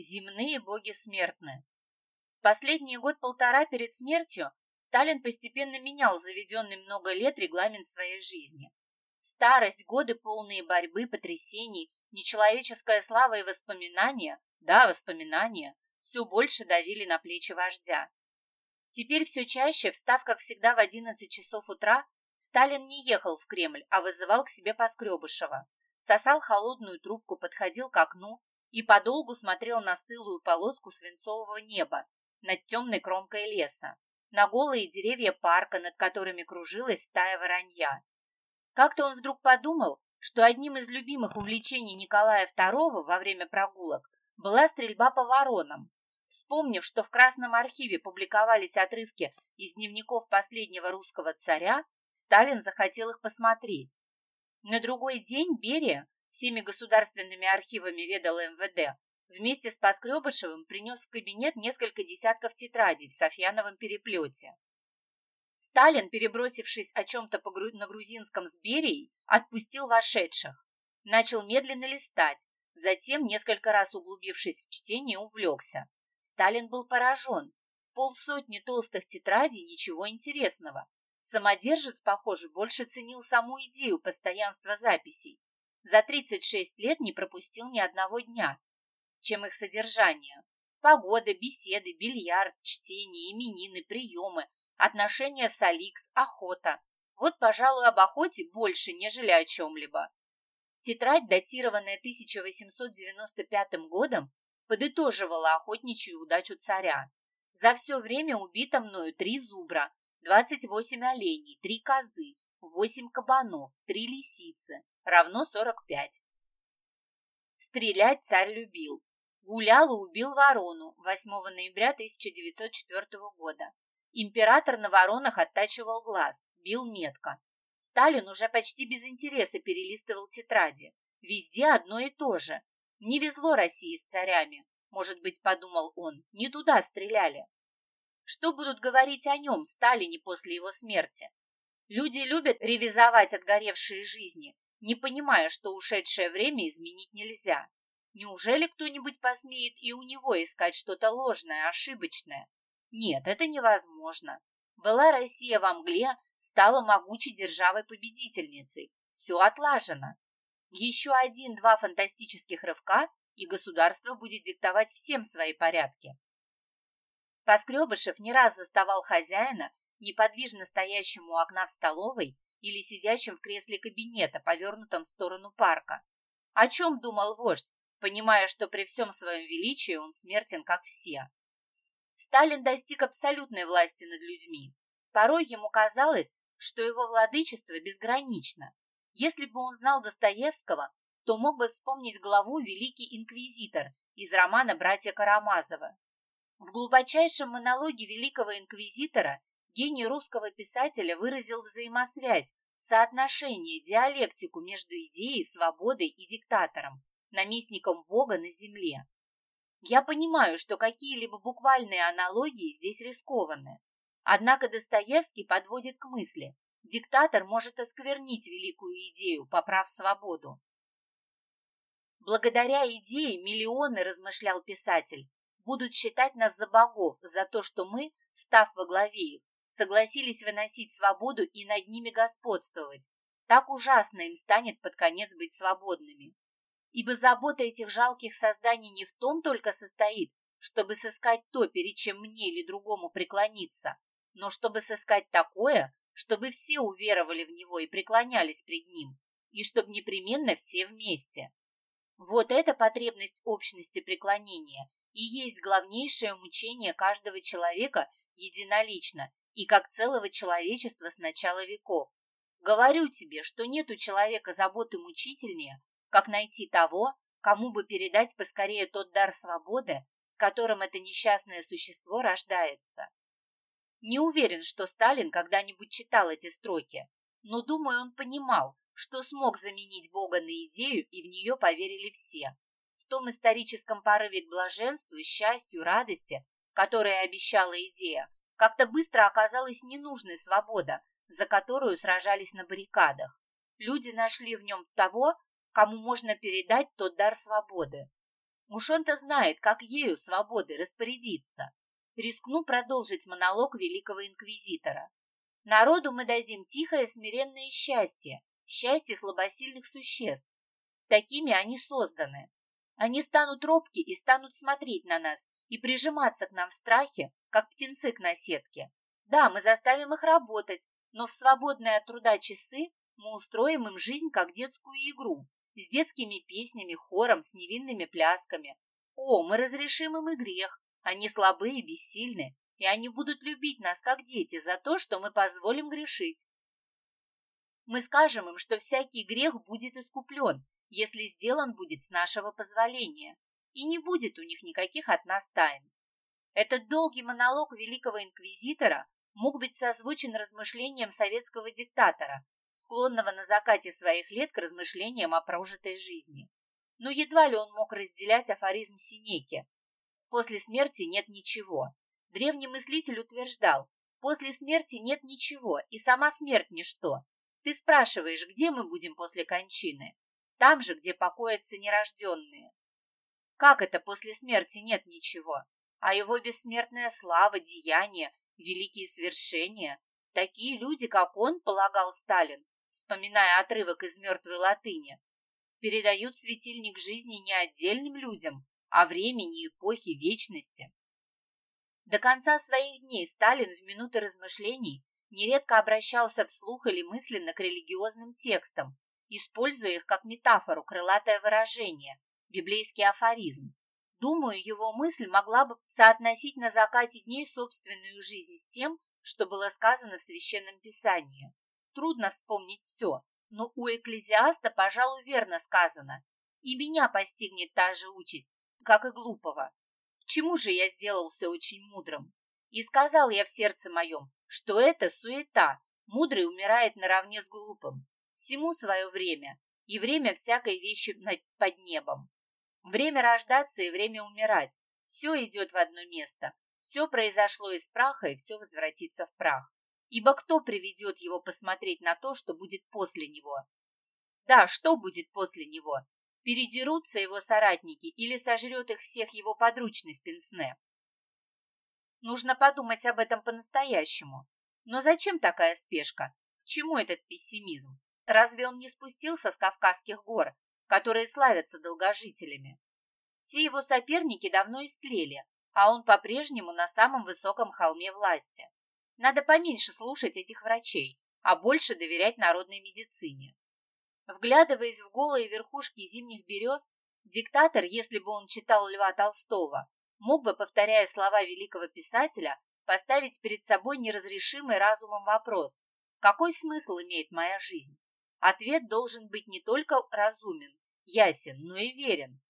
земные боги смертны. Последний год-полтора перед смертью Сталин постепенно менял заведенный много лет регламент своей жизни. Старость, годы полные борьбы, потрясений, нечеловеческая слава и воспоминания, да, воспоминания, все больше давили на плечи вождя. Теперь все чаще, встав, как всегда, в 11 часов утра, Сталин не ехал в Кремль, а вызывал к себе Поскребышева. Сосал холодную трубку, подходил к окну и подолгу смотрел на стылую полоску свинцового неба над темной кромкой леса, на голые деревья парка, над которыми кружилась стая воронья. Как-то он вдруг подумал, что одним из любимых увлечений Николая II во время прогулок была стрельба по воронам. Вспомнив, что в Красном архиве публиковались отрывки из дневников последнего русского царя, Сталин захотел их посмотреть. На другой день Берия, всеми государственными архивами ведал МВД, вместе с Поскребышевым принес в кабинет несколько десятков тетрадей в Софьяновом переплете. Сталин, перебросившись о чем-то на грузинском с Берией, отпустил вошедших. Начал медленно листать, затем, несколько раз углубившись в чтение, увлекся. Сталин был поражен. В полсотни толстых тетрадей ничего интересного. Самодержец, похоже, больше ценил саму идею постоянства записей. За 36 лет не пропустил ни одного дня, чем их содержание. Погода, беседы, бильярд, чтение, именины, приемы, отношения с Аликс, охота. Вот, пожалуй, об охоте больше, нежели о чем-либо. Тетрадь, датированная 1895 годом, подытоживала охотничью удачу царя. За все время убито мною три зубра, 28 оленей, три козы, 8 кабанов, три лисицы, равно 45. Стрелять царь любил. Гулял и убил ворону 8 ноября 1904 года. Император на воронах оттачивал глаз, бил метко. Сталин уже почти без интереса перелистывал тетради. Везде одно и то же. Не везло России с царями. Может быть, подумал он, не туда стреляли. Что будут говорить о нем, Сталине, после его смерти? Люди любят ревизовать отгоревшие жизни, не понимая, что ушедшее время изменить нельзя. Неужели кто-нибудь посмеет и у него искать что-то ложное, ошибочное? Нет, это невозможно. Была Россия во мгле, стала могучей державой-победительницей. Все отлажено. Еще один-два фантастических рывка, и государство будет диктовать всем свои порядки. Поскребышев не раз заставал хозяина, неподвижно стоящему у окна в столовой или сидящим в кресле кабинета, повернутом в сторону парка. О чем думал вождь, понимая, что при всем своем величии он смертен, как все? Сталин достиг абсолютной власти над людьми. Порой ему казалось, что его владычество безгранично. Если бы он знал Достоевского, то мог бы вспомнить главу «Великий инквизитор» из романа «Братья Карамазова». В глубочайшем монологе великого инквизитора гений русского писателя выразил взаимосвязь, соотношение, диалектику между идеей, свободой и диктатором, наместником Бога на земле. Я понимаю, что какие-либо буквальные аналогии здесь рискованы. Однако Достоевский подводит к мысли, диктатор может осквернить великую идею, поправ свободу. Благодаря идее миллионы, размышлял писатель, будут считать нас за богов за то, что мы, став во главе их, согласились выносить свободу и над ними господствовать. Так ужасно им станет под конец быть свободными. Ибо забота этих жалких созданий не в том только состоит, чтобы сыскать то, перед чем мне или другому преклониться, но чтобы сыскать такое, чтобы все уверовали в него и преклонялись пред ним, и чтобы непременно все вместе. Вот эта потребность общности преклонения и есть главнейшее мучение каждого человека единолично и как целого человечества с начала веков. Говорю тебе, что нет у человека заботы мучительнее, как найти того, кому бы передать поскорее тот дар свободы, с которым это несчастное существо рождается. Не уверен, что Сталин когда-нибудь читал эти строки, но, думаю, он понимал, что смог заменить Бога на идею, и в нее поверили все. В том историческом порыве к блаженству, счастью, радости, которое обещала идея, как-то быстро оказалась ненужной свобода, за которую сражались на баррикадах. Люди нашли в нем того, кому можно передать тот дар свободы. Уж он-то знает, как ею свободы распорядиться. Рискну продолжить монолог великого инквизитора. Народу мы дадим тихое смиренное счастье, счастье слабосильных существ. Такими они созданы. Они станут робки и станут смотреть на нас и прижиматься к нам в страхе, как птенцы к наседке. Да, мы заставим их работать, но в свободные от труда часы мы устроим им жизнь как детскую игру, с детскими песнями, хором, с невинными плясками. О, мы разрешим им и грех. Они слабые и бессильны, и они будут любить нас, как дети, за то, что мы позволим грешить. Мы скажем им, что всякий грех будет искуплен, если сделан будет с нашего позволения, и не будет у них никаких от нас тайн. Этот долгий монолог великого инквизитора мог быть созвучен размышлениям советского диктатора, склонного на закате своих лет к размышлениям о прожитой жизни. Но едва ли он мог разделять афоризм Синеки. После смерти нет ничего. Древний мыслитель утверждал, после смерти нет ничего, и сама смерть ничто. Ты спрашиваешь, где мы будем после кончины? Там же, где покоятся нерожденные. Как это после смерти нет ничего? А его бессмертная слава, деяния, великие свершения. Такие люди, как он, полагал Сталин, вспоминая отрывок из мертвой латыни, передают светильник жизни не отдельным людям, а времени, эпохи, вечности. До конца своих дней Сталин в минуты размышлений нередко обращался вслух или мысленно к религиозным текстам, используя их как метафору, крылатое выражение, библейский афоризм. Думаю, его мысль могла бы соотносить на закате дней собственную жизнь с тем, что было сказано в Священном Писании. Трудно вспомнить все, но у экклезиаста, пожалуй, верно сказано. И меня постигнет та же участь, как и глупого. К чему же я сделался очень мудрым? И сказал я в сердце моем, что это суета, мудрый умирает наравне с глупым. Всему свое время, и время всякой вещи под небом. Время рождаться и время умирать. Все идет в одно место. Все произошло из праха, и все возвратится в прах. Ибо кто приведет его посмотреть на то, что будет после него? Да, что будет после него? Передерутся его соратники или сожрет их всех его подручный в пенсне? Нужно подумать об этом по-настоящему. Но зачем такая спешка? К чему этот пессимизм? Разве он не спустился с Кавказских гор, которые славятся долгожителями. Все его соперники давно истлели, а он по-прежнему на самом высоком холме власти. Надо поменьше слушать этих врачей, а больше доверять народной медицине. Вглядываясь в голые верхушки зимних берез, диктатор, если бы он читал Льва Толстого, мог бы, повторяя слова великого писателя, поставить перед собой неразрешимый разумом вопрос «Какой смысл имеет моя жизнь?» Ответ должен быть не только разумен, ясен, но и верен.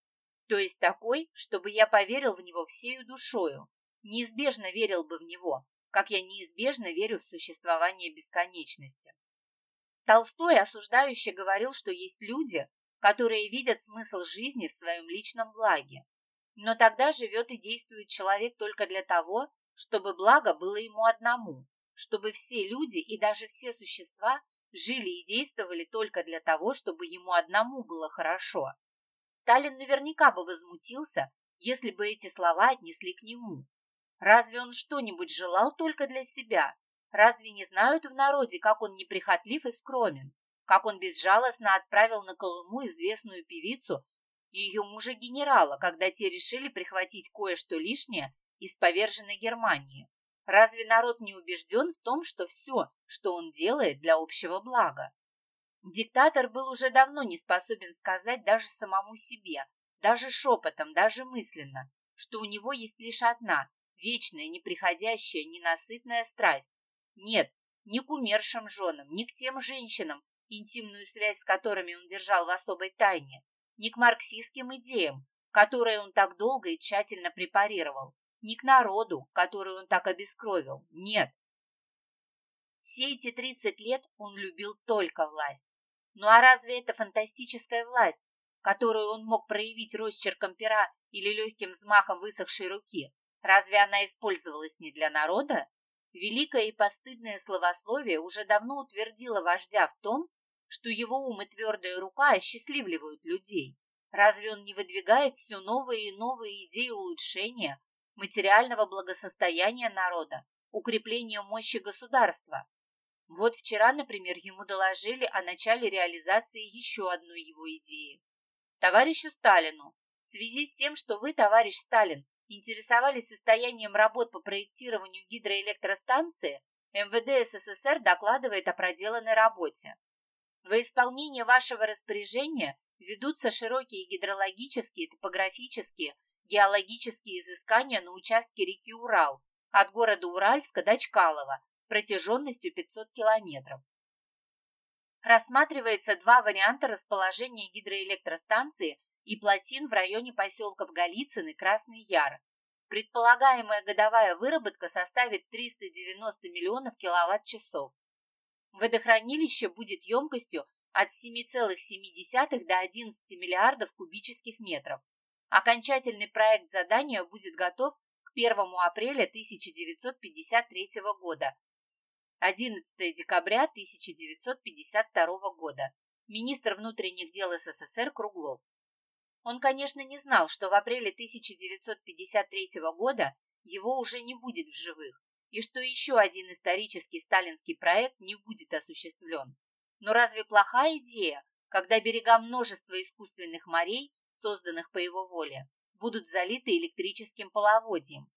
То есть такой, чтобы я поверил в него всею душою, неизбежно верил бы в него, как я неизбежно верю в существование бесконечности. Толстой осуждающе говорил, что есть люди, которые видят смысл жизни в своем личном благе. Но тогда живет и действует человек только для того, чтобы благо было ему одному, чтобы все люди и даже все существа жили и действовали только для того, чтобы ему одному было хорошо. Сталин наверняка бы возмутился, если бы эти слова отнесли к нему. Разве он что-нибудь желал только для себя? Разве не знают в народе, как он неприхотлив и скромен? Как он безжалостно отправил на Колыму известную певицу и ее мужа-генерала, когда те решили прихватить кое-что лишнее из поверженной Германии? Разве народ не убежден в том, что все, что он делает для общего блага? Диктатор был уже давно не способен сказать даже самому себе, даже шепотом, даже мысленно, что у него есть лишь одна, вечная, неприходящая, ненасытная страсть. Нет, ни к умершим женам, ни к тем женщинам, интимную связь с которыми он держал в особой тайне, ни к марксистским идеям, которые он так долго и тщательно препарировал, не к народу, который он так обескровил. Нет. Все эти 30 лет он любил только власть. Ну а разве это фантастическая власть, которую он мог проявить росчерком пера или легким взмахом высохшей руки? Разве она использовалась не для народа? Великое и постыдное словословие уже давно утвердило вождя в том, что его ум и твердая рука осчастливливают людей. Разве он не выдвигает все новые и новые идеи улучшения материального благосостояния народа, укрепления мощи государства? Вот вчера, например, ему доложили о начале реализации еще одной его идеи. Товарищу Сталину, в связи с тем, что вы, товарищ Сталин, интересовались состоянием работ по проектированию гидроэлектростанции, МВД СССР докладывает о проделанной работе. Во исполнение вашего распоряжения ведутся широкие гидрологические, топографические, геологические изыскания на участке реки Урал от города Уральска до Чкалова протяженностью 500 километров. Рассматривается два варианта расположения гидроэлектростанции и плотин в районе поселков Голицын и Красный Яр. Предполагаемая годовая выработка составит 390 миллионов киловатт-часов. Водохранилище будет емкостью от 7,7 до 11 миллиардов кубических метров. Окончательный проект задания будет готов к 1 апреля 1953 года. 11 декабря 1952 года. Министр внутренних дел СССР Круглов. Он, конечно, не знал, что в апреле 1953 года его уже не будет в живых, и что еще один исторический сталинский проект не будет осуществлен. Но разве плохая идея, когда берега множества искусственных морей, созданных по его воле, будут залиты электрическим половодьем?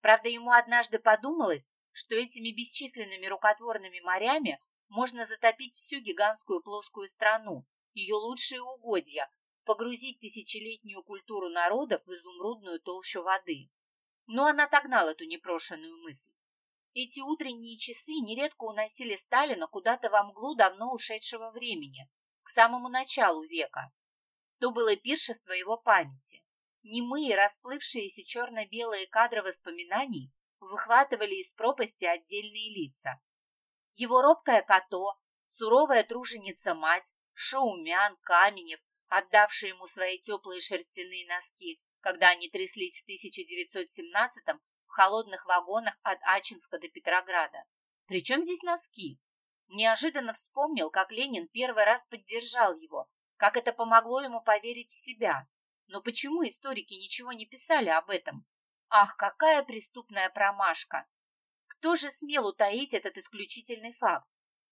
Правда, ему однажды подумалось, что этими бесчисленными рукотворными морями можно затопить всю гигантскую плоскую страну, ее лучшие угодья, погрузить тысячелетнюю культуру народов в изумрудную толщу воды. Но он отогнал эту непрошенную мысль. Эти утренние часы нередко уносили Сталина куда-то во мглу давно ушедшего времени, к самому началу века. То было пиршество его памяти. Немые, расплывшиеся черно-белые кадры воспоминаний выхватывали из пропасти отдельные лица. Его робкая Като, суровая труженица-мать, Шаумян, Каменев, отдавший ему свои теплые шерстяные носки, когда они тряслись в 1917-м в холодных вагонах от Ачинска до Петрограда. Причем здесь носки? Неожиданно вспомнил, как Ленин первый раз поддержал его, как это помогло ему поверить в себя. Но почему историки ничего не писали об этом? Ах, какая преступная промашка! Кто же смел утаить этот исключительный факт?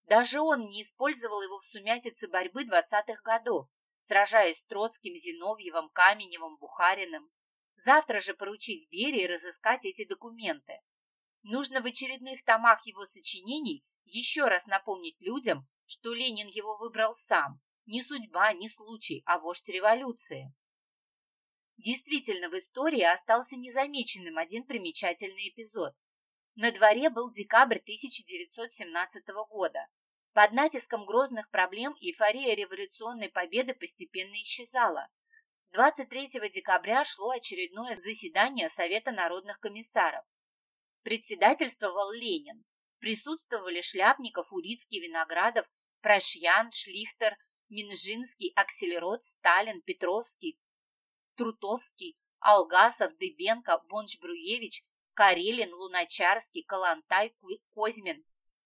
Даже он не использовал его в сумятице борьбы двадцатых годов, сражаясь с Троцким, Зиновьевым, Каменевым, Бухариным. Завтра же поручить Берии разыскать эти документы. Нужно в очередных томах его сочинений еще раз напомнить людям, что Ленин его выбрал сам. Не судьба, не случай, а вождь революции. Действительно, в истории остался незамеченным один примечательный эпизод. На дворе был декабрь 1917 года. Под натиском грозных проблем эйфория революционной победы постепенно исчезала. 23 декабря шло очередное заседание Совета народных комиссаров. Председательствовал Ленин. Присутствовали Шляпников, Урицкий, Виноградов, Прошьян, Шлихтер, Менжинский, Аксельрод, Сталин, Петровский, Трутовский, Алгасов, Дыбенко, Бонч-Бруевич, Карелин, Луначарский, Коллонтай, Козьмин,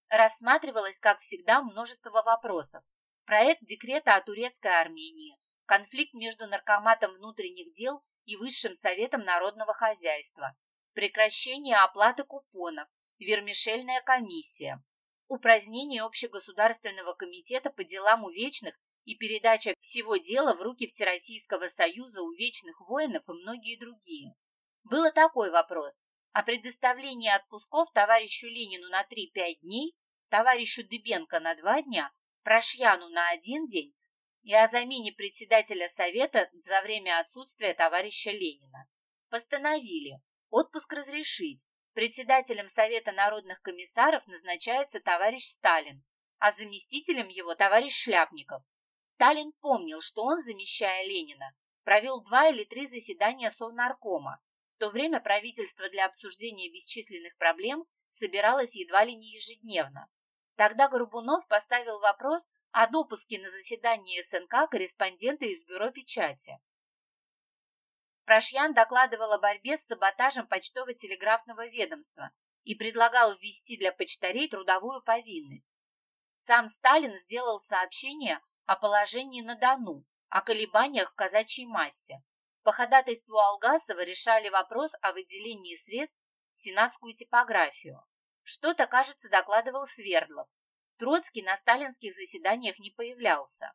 рассматривалось, как всегда, множество вопросов. Проект декрета о турецкой Армении, конфликт между Наркоматом внутренних дел и Высшим Советом народного хозяйства, прекращение оплаты купонов, вермишельная комиссия, упразднение Общегосударственного комитета по делам увечных и передача всего дела в руки Всероссийского союза увечных воинов и многие другие. Был такой вопрос о предоставлении отпусков товарищу Ленину на 3-5 дней товарищу Дыбенко на два дня, Прошьяну на один день и о замене председателя Совета за время отсутствия товарища Ленина. Постановили отпуск разрешить. Председателем Совета народных комиссаров назначается товарищ Сталин, а заместителем его товарищ Шляпников. Сталин помнил, что он, замещая Ленина, провел два или три заседания Совнаркома. В то время правительство для обсуждения бесчисленных проблем собиралось едва ли не ежедневно. Тогда Горбунов поставил вопрос о допуске на заседание СНК корреспондента из бюро печати. Прошьян докладывал о борьбе с саботажем почтово-телеграфного ведомства и предлагал ввести для почтарей трудовую повинность. Сам Сталин сделал сообщение о положении на Дону, о колебаниях в казачьей массе. По ходатайству Алгасова решали вопрос о выделении средств в сенатскую типографию. Что-то, кажется, докладывал Свердлов. Троцкий на сталинских заседаниях не появлялся.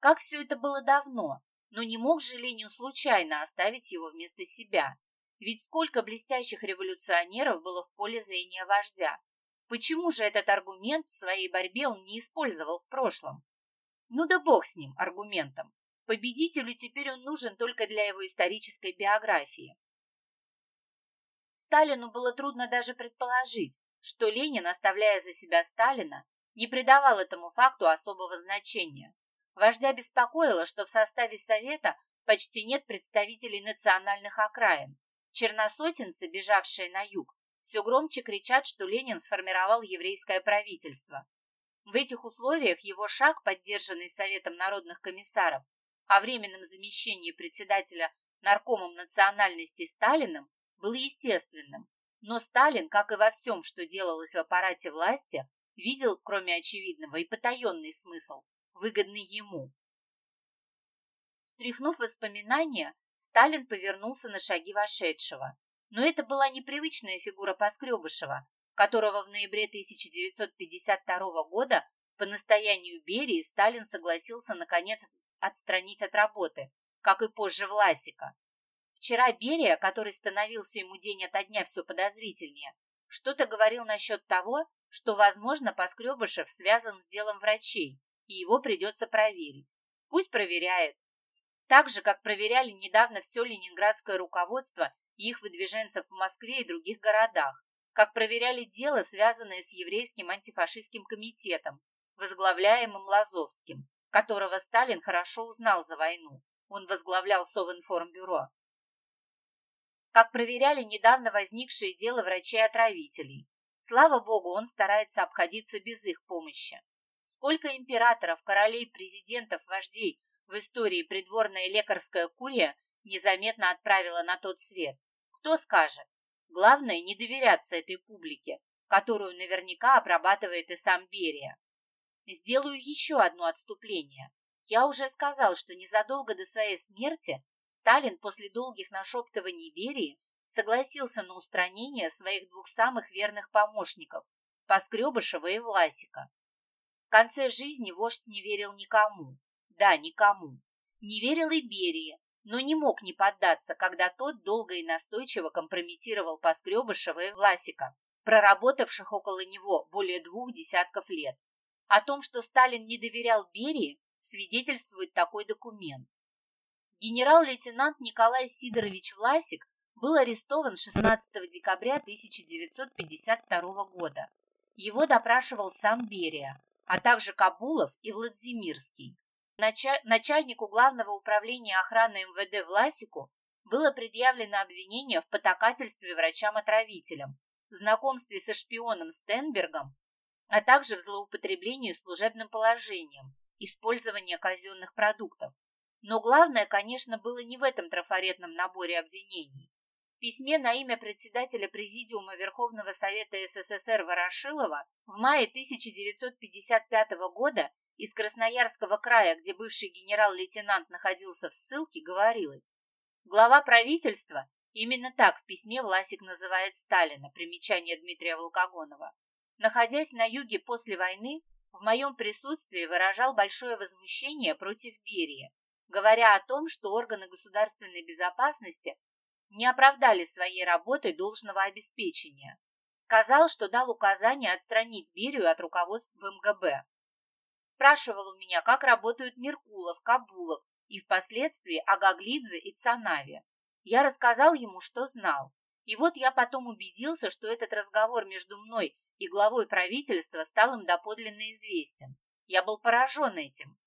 Как все это было давно, но не мог же Ленин случайно оставить его вместо себя. Ведь сколько блестящих революционеров было в поле зрения вождя. Почему же этот аргумент в своей борьбе он не использовал в прошлом? Ну да бог с ним, аргументом. Победителю теперь он нужен только для его исторической биографии. Сталину было трудно даже предположить, что Ленин, оставляя за себя Сталина, не придавал этому факту особого значения. Вождя беспокоило, что в составе Совета почти нет представителей национальных окраин. Черносотенцы, бежавшие на юг, все громче кричат, что Ленин сформировал еврейское правительство. В этих условиях его шаг, поддержанный Советом народных комиссаров о временном замещении председателя наркомом национальности Сталиным, был естественным. Но Сталин, как и во всем, что делалось в аппарате власти, видел, кроме очевидного, и потаенный смысл, выгодный ему. Стряхнув воспоминания, Сталин повернулся на шаги вошедшего. Но это была непривычная фигура Поскребышева, которого в ноябре 1952 года по настоянию Берии Сталин согласился наконец отстранить от работы, как и позже Власика. Вчера Берия, который становился ему день ото дня все подозрительнее, что-то говорил насчет того, что, возможно, Поскребышев связан с делом врачей, и его придется проверить. Пусть проверяет. Так же, как проверяли недавно все ленинградское руководство и их выдвиженцев в Москве и других городах, как проверяли дело, связанное с еврейским антифашистским комитетом, возглавляемым Лазовским, которого Сталин хорошо узнал за войну. Он возглавлял Совинформбюро. Как проверяли недавно возникшее дело врачей-отравителей. Слава богу, он старается обходиться без их помощи. Сколько императоров, королей, президентов, вождей в истории придворная лекарская курия незаметно отправила на тот свет. Кто скажет? Главное не доверяться этой публике, которую наверняка обрабатывает и сам Берия. Сделаю еще одно отступление. Я уже сказал, что незадолго до своей смерти Сталин после долгих нашептываний Берии согласился на устранение своих двух самых верных помощников – Поскребышева и Власика. В конце жизни вождь не верил никому. Да, никому. Не верил и Берии, но не мог не поддаться, когда тот долго и настойчиво компрометировал Поскребышева и Власика, проработавших около него более двух десятков лет. О том, что Сталин не доверял Берии, свидетельствует такой документ. Генерал-лейтенант Николай Сидорович Власик был арестован 16 декабря 1952 года. Его допрашивал сам Берия, а также Кабулов и Владимирский начальнику главного управления охраны МВД Власику было предъявлено обвинение в потакательстве врачам-отравителям, знакомстве со шпионом Стенбергом, а также в злоупотреблении служебным положением, использовании казенных продуктов. Но главное, конечно, было не в этом трафаретном наборе обвинений. В письме на имя председателя Президиума Верховного Совета СССР Ворошилова в мае 1955 года из Красноярского края, где бывший генерал-лейтенант находился в ссылке, говорилось. Глава правительства, именно так в письме Власик называет Сталина, примечание Дмитрия Волкогонова, находясь на юге после войны, в моем присутствии выражал большое возмущение против Берии, говоря о том, что органы государственной безопасности не оправдали своей работой должного обеспечения. Сказал, что дал указание отстранить Берию от руководства МГБ. Спрашивал у меня, как работают Меркулов, Кабулов и впоследствии Агаглидзе и Цанави. Я рассказал ему, что знал. И вот я потом убедился, что этот разговор между мной и главой правительства стал им доподлинно известен. Я был поражен этим.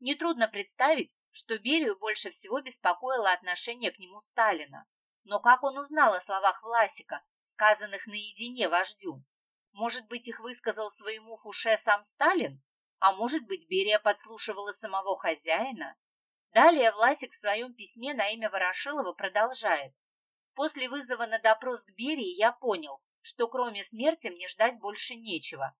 Нетрудно представить, что Берию больше всего беспокоило отношение к нему Сталина. Но как он узнал о словах Власика, сказанных наедине вождю? Может быть, их высказал своему Фуше сам Сталин? А может быть, Берия подслушивала самого хозяина? Далее Власик в своем письме на имя Ворошилова продолжает. После вызова на допрос к Берии я понял, что кроме смерти мне ждать больше нечего,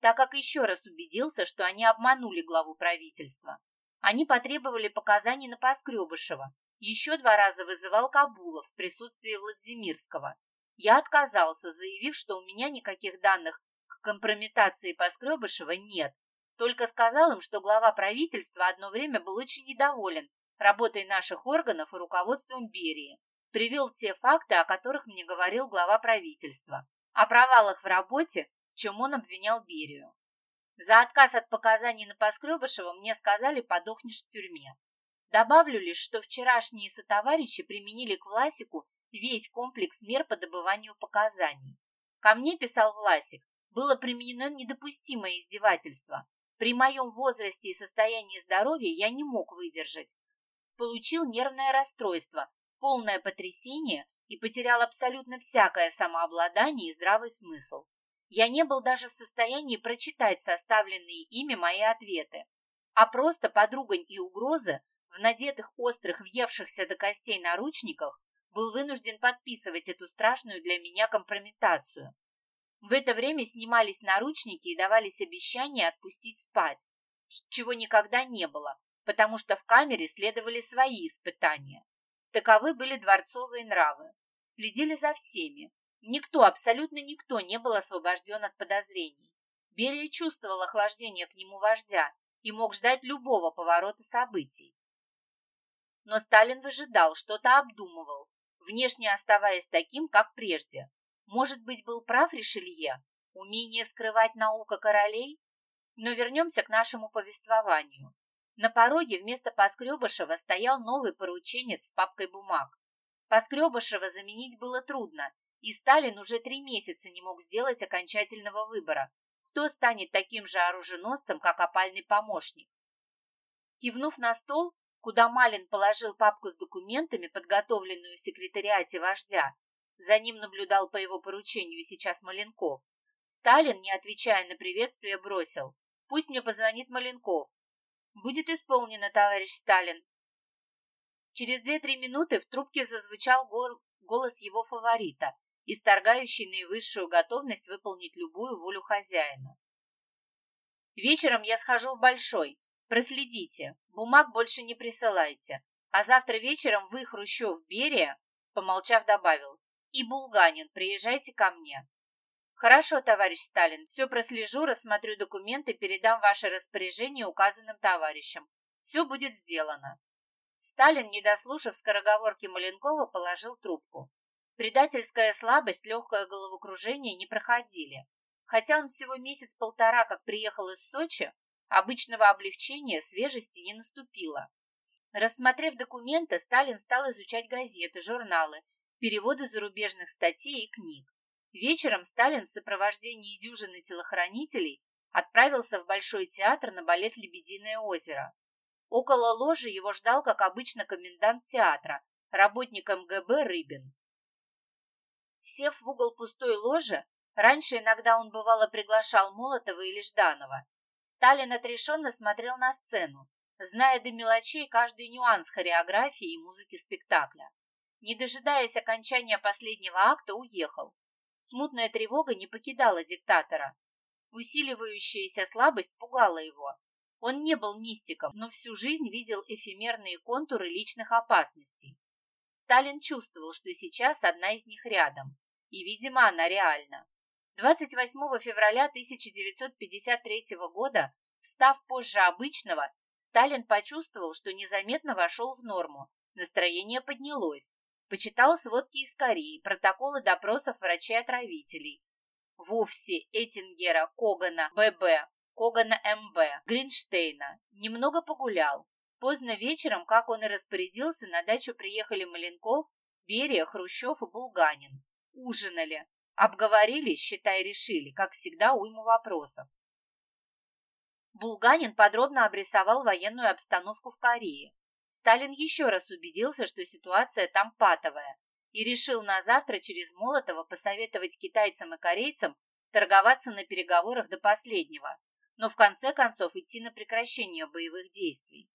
так как еще раз убедился, что они обманули главу правительства. Они потребовали показаний на Поскребышева. Еще два раза вызывал Кабулов в присутствии Владимирского. Я отказался, заявив, что у меня никаких данных к компрометации Поскребышева нет. Только сказал им, что глава правительства одно время был очень недоволен работой наших органов и руководством Берии. Привел те факты, о которых мне говорил глава правительства. О провалах в работе, в чем он обвинял Берию. За отказ от показаний на Поскребышева мне сказали «подохнешь в тюрьме». Добавлю лишь, что вчерашние сотоварищи применили к Власику весь комплекс мер по добыванию показаний. Ко мне, писал Власик, было применено недопустимое издевательство. При моем возрасте и состоянии здоровья я не мог выдержать. Получил нервное расстройство, полное потрясение и потерял абсолютно всякое самообладание и здравый смысл. Я не был даже в состоянии прочитать составленные ими мои ответы, а просто под ругань и угрозы в надетых острых, въевшихся до костей наручниках был вынужден подписывать эту страшную для меня компрометацию. В это время снимались наручники и давались обещания отпустить спать, чего никогда не было, потому что в камере следовали свои испытания. Таковы были дворцовые нравы. Следили за всеми, Никто, абсолютно никто не был освобожден от подозрений. Берия чувствовал охлаждение к нему вождя и мог ждать любого поворота событий. Но Сталин выжидал, что-то обдумывал, внешне оставаясь таким, как прежде. Может быть, был прав Ришелье? Умение скрывать наука королей? Но вернемся к нашему повествованию. На пороге вместо Поскребышева стоял новый порученец с папкой бумаг. Поскребышева заменить было трудно, и Сталин уже три месяца не мог сделать окончательного выбора, кто станет таким же оруженосцем, как опальный помощник. Кивнув на стол, куда Малин положил папку с документами, подготовленную в секретариате вождя, за ним наблюдал по его поручению сейчас Маленков, Сталин, не отвечая на приветствие, бросил «Пусть мне позвонит Маленков». «Будет исполнено, товарищ Сталин». Через две-три минуты в трубке зазвучал голос его фаворита, исторгающий наивысшую готовность выполнить любую волю хозяина. Вечером я схожу в Большой. Проследите. Бумаг больше не присылайте. А завтра вечером вы, Хрущев, Берия, помолчав, добавил, и Булганин, приезжайте ко мне. Хорошо, товарищ Сталин, все прослежу, рассмотрю документы, передам ваше распоряжение указанным товарищам. Все будет сделано. Сталин, не дослушав скороговорки Маленкова, положил трубку. Предательская слабость, легкое головокружение не проходили. Хотя он всего месяц-полтора как приехал из Сочи, обычного облегчения, свежести не наступило. Рассмотрев документы, Сталин стал изучать газеты, журналы, переводы зарубежных статей и книг. Вечером Сталин в сопровождении дюжины телохранителей отправился в Большой театр на балет «Лебединое озеро». Около ложи его ждал, как обычно, комендант театра, работник МГБ Рыбин. Сев в угол пустой ложи, раньше иногда он бывало приглашал Молотова или Жданова, Сталин отрешенно смотрел на сцену, зная до мелочей каждый нюанс хореографии и музыки спектакля. Не дожидаясь окончания последнего акта, уехал. Смутная тревога не покидала диктатора. Усиливающаяся слабость пугала его. Он не был мистиком, но всю жизнь видел эфемерные контуры личных опасностей. Сталин чувствовал, что сейчас одна из них рядом, и, видимо, она реальна. 28 февраля 1953 года, встав позже обычного, Сталин почувствовал, что незаметно вошел в норму. Настроение поднялось. Почитал сводки из Кореи, протоколы допросов врачей-отравителей. Вовсе Эттингера, Когана, ББ, Когана МБ, Гринштейна. Немного погулял. Поздно вечером, как он и распорядился, на дачу приехали Маленков, Берия, Хрущев и Булганин. Ужинали. Обговорили, считай, решили, как всегда, уйму вопросов. Булганин подробно обрисовал военную обстановку в Корее. Сталин еще раз убедился, что ситуация там патовая, и решил на завтра через Молотова посоветовать китайцам и корейцам торговаться на переговорах до последнего, но в конце концов идти на прекращение боевых действий.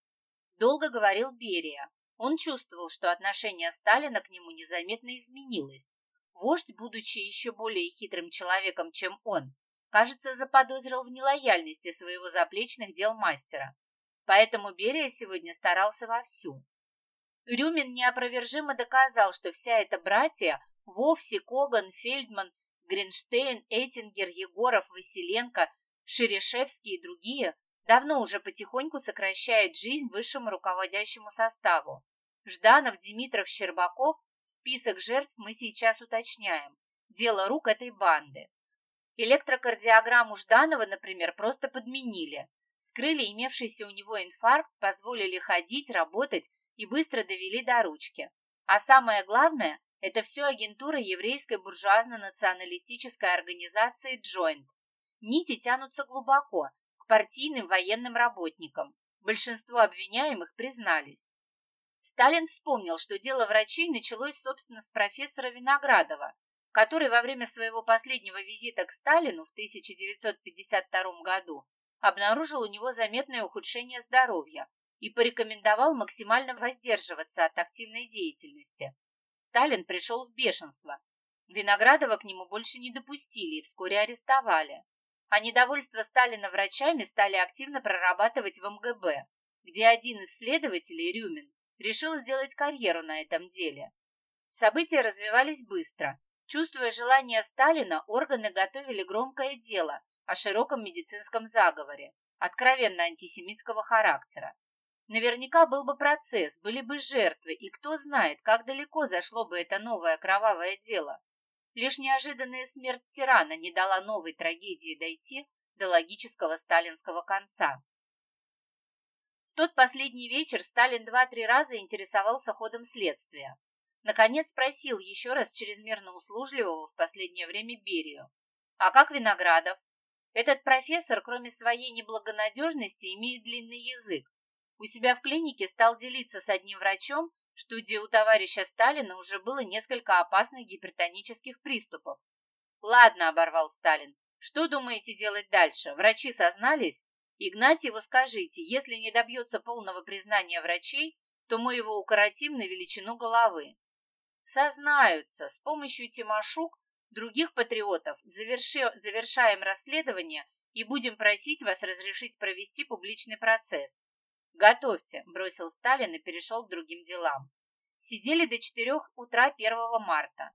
Долго говорил Берия. Он чувствовал, что отношение Сталина к нему незаметно изменилось. Вождь, будучи еще более хитрым человеком, чем он, кажется, заподозрил в нелояльности своего заплечных дел мастера. Поэтому Берия сегодня старался вовсю. Рюмин неопровержимо доказал, что вся эта братья вовсе Коган, Фельдман, Гринштейн, Эттингер, Егоров, Василенко, Шерешевский и другие давно уже потихоньку сокращает жизнь высшему руководящему составу. Жданов, Димитров, Щербаков – список жертв мы сейчас уточняем. Дело рук этой банды. Электрокардиограмму Жданова, например, просто подменили. Скрыли имевшийся у него инфаркт, позволили ходить, работать и быстро довели до ручки. А самое главное, это все агентура еврейской буржуазно-националистической организации «Джойнт». Нити тянутся глубоко, к партийным военным работникам. Большинство обвиняемых признались. Сталин вспомнил, что дело врачей началось, собственно, с профессора Виноградова, который во время своего последнего визита к Сталину в 1952 году обнаружил у него заметное ухудшение здоровья и порекомендовал максимально воздерживаться от активной деятельности. Сталин пришел в бешенство. Виноградова к нему больше не допустили и вскоре арестовали. А недовольство Сталина врачами стали активно прорабатывать в МГБ, где один из следователей, Рюмин, решил сделать карьеру на этом деле. События развивались быстро. Чувствуя желание Сталина, органы готовили громкое дело о широком медицинском заговоре, откровенно антисемитского характера. Наверняка был бы процесс, были бы жертвы, и кто знает, как далеко зашло бы это новое кровавое дело. Лишь неожиданная смерть тирана не дала новой трагедии дойти до логического сталинского конца. В тот последний вечер Сталин два-три раза интересовался ходом следствия. Наконец спросил еще раз чрезмерно услужливого в последнее время Берию. «А как Виноградов? Этот профессор, кроме своей неблагонадежности, имеет длинный язык. У себя в клинике стал делиться с одним врачом, что у товарища Сталина уже было несколько опасных гипертонических приступов. «Ладно», — оборвал Сталин, — «что думаете делать дальше? Врачи сознались? Игнатьеву скажите, если не добьется полного признания врачей, то мы его укоротим на величину головы». Сознаются. С помощью Тимошук, других патриотов, заверши, завершаем расследование и будем просить вас разрешить провести публичный процесс. «Готовьте», – бросил Сталин и перешел к другим делам. Сидели до четырех утра 1 марта.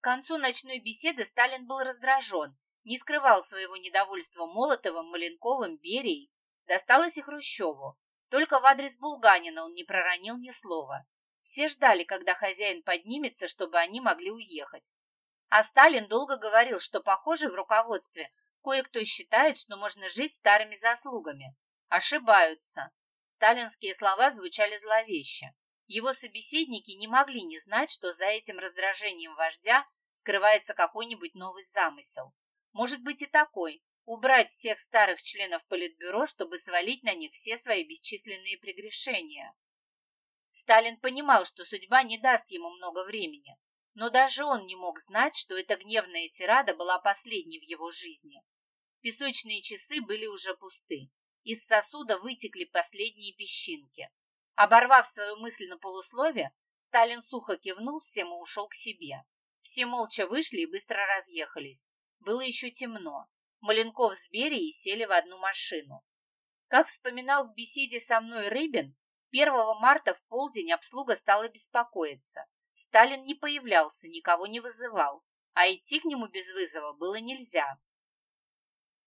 К концу ночной беседы Сталин был раздражен, не скрывал своего недовольства Молотовым, Маленковым, Берией. Досталось и Хрущеву. Только в адрес Булганина он не проронил ни слова. Все ждали, когда хозяин поднимется, чтобы они могли уехать. А Сталин долго говорил, что, похоже, в руководстве кое-кто считает, что можно жить старыми заслугами. Ошибаются. Сталинские слова звучали зловеще. Его собеседники не могли не знать, что за этим раздражением вождя скрывается какой-нибудь новый замысел. Может быть и такой – убрать всех старых членов Политбюро, чтобы свалить на них все свои бесчисленные прегрешения. Сталин понимал, что судьба не даст ему много времени, но даже он не мог знать, что эта гневная тирада была последней в его жизни. Песочные часы были уже пусты. Из сосуда вытекли последние песчинки. Оборвав свою мысль на полуслове, Сталин сухо кивнул всем и ушел к себе. Все молча вышли и быстро разъехались. Было еще темно. Маленков с Берией сели в одну машину. Как вспоминал в беседе со мной Рыбин, 1 марта в полдень обслуга стала беспокоиться. Сталин не появлялся, никого не вызывал, а идти к нему без вызова было нельзя.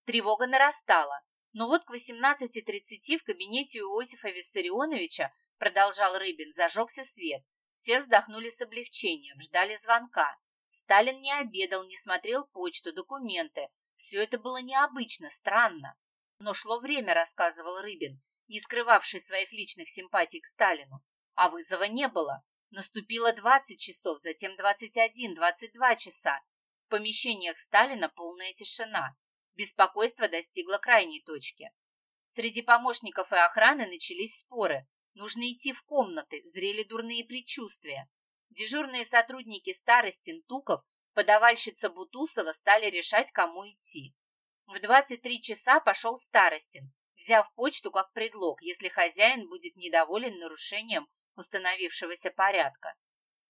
Тревога нарастала. Но вот к 18.30 в кабинете Иосифа Виссарионовича, продолжал Рыбин, зажегся свет. Все вздохнули с облегчением, ждали звонка. Сталин не обедал, не смотрел почту, документы. Все это было необычно, странно. Но шло время, рассказывал Рыбин, не скрывавший своих личных симпатий к Сталину. А вызова не было. Наступило 20 часов, затем 21, 22 часа. В помещениях Сталина полная тишина. Беспокойство достигло крайней точки. Среди помощников и охраны начались споры. Нужно идти в комнаты, зрели дурные предчувствия. Дежурные сотрудники старостин Туков, подавальщица Бутусова стали решать, кому идти. В 23 часа пошел Старостин, взяв почту как предлог, если хозяин будет недоволен нарушением установившегося порядка.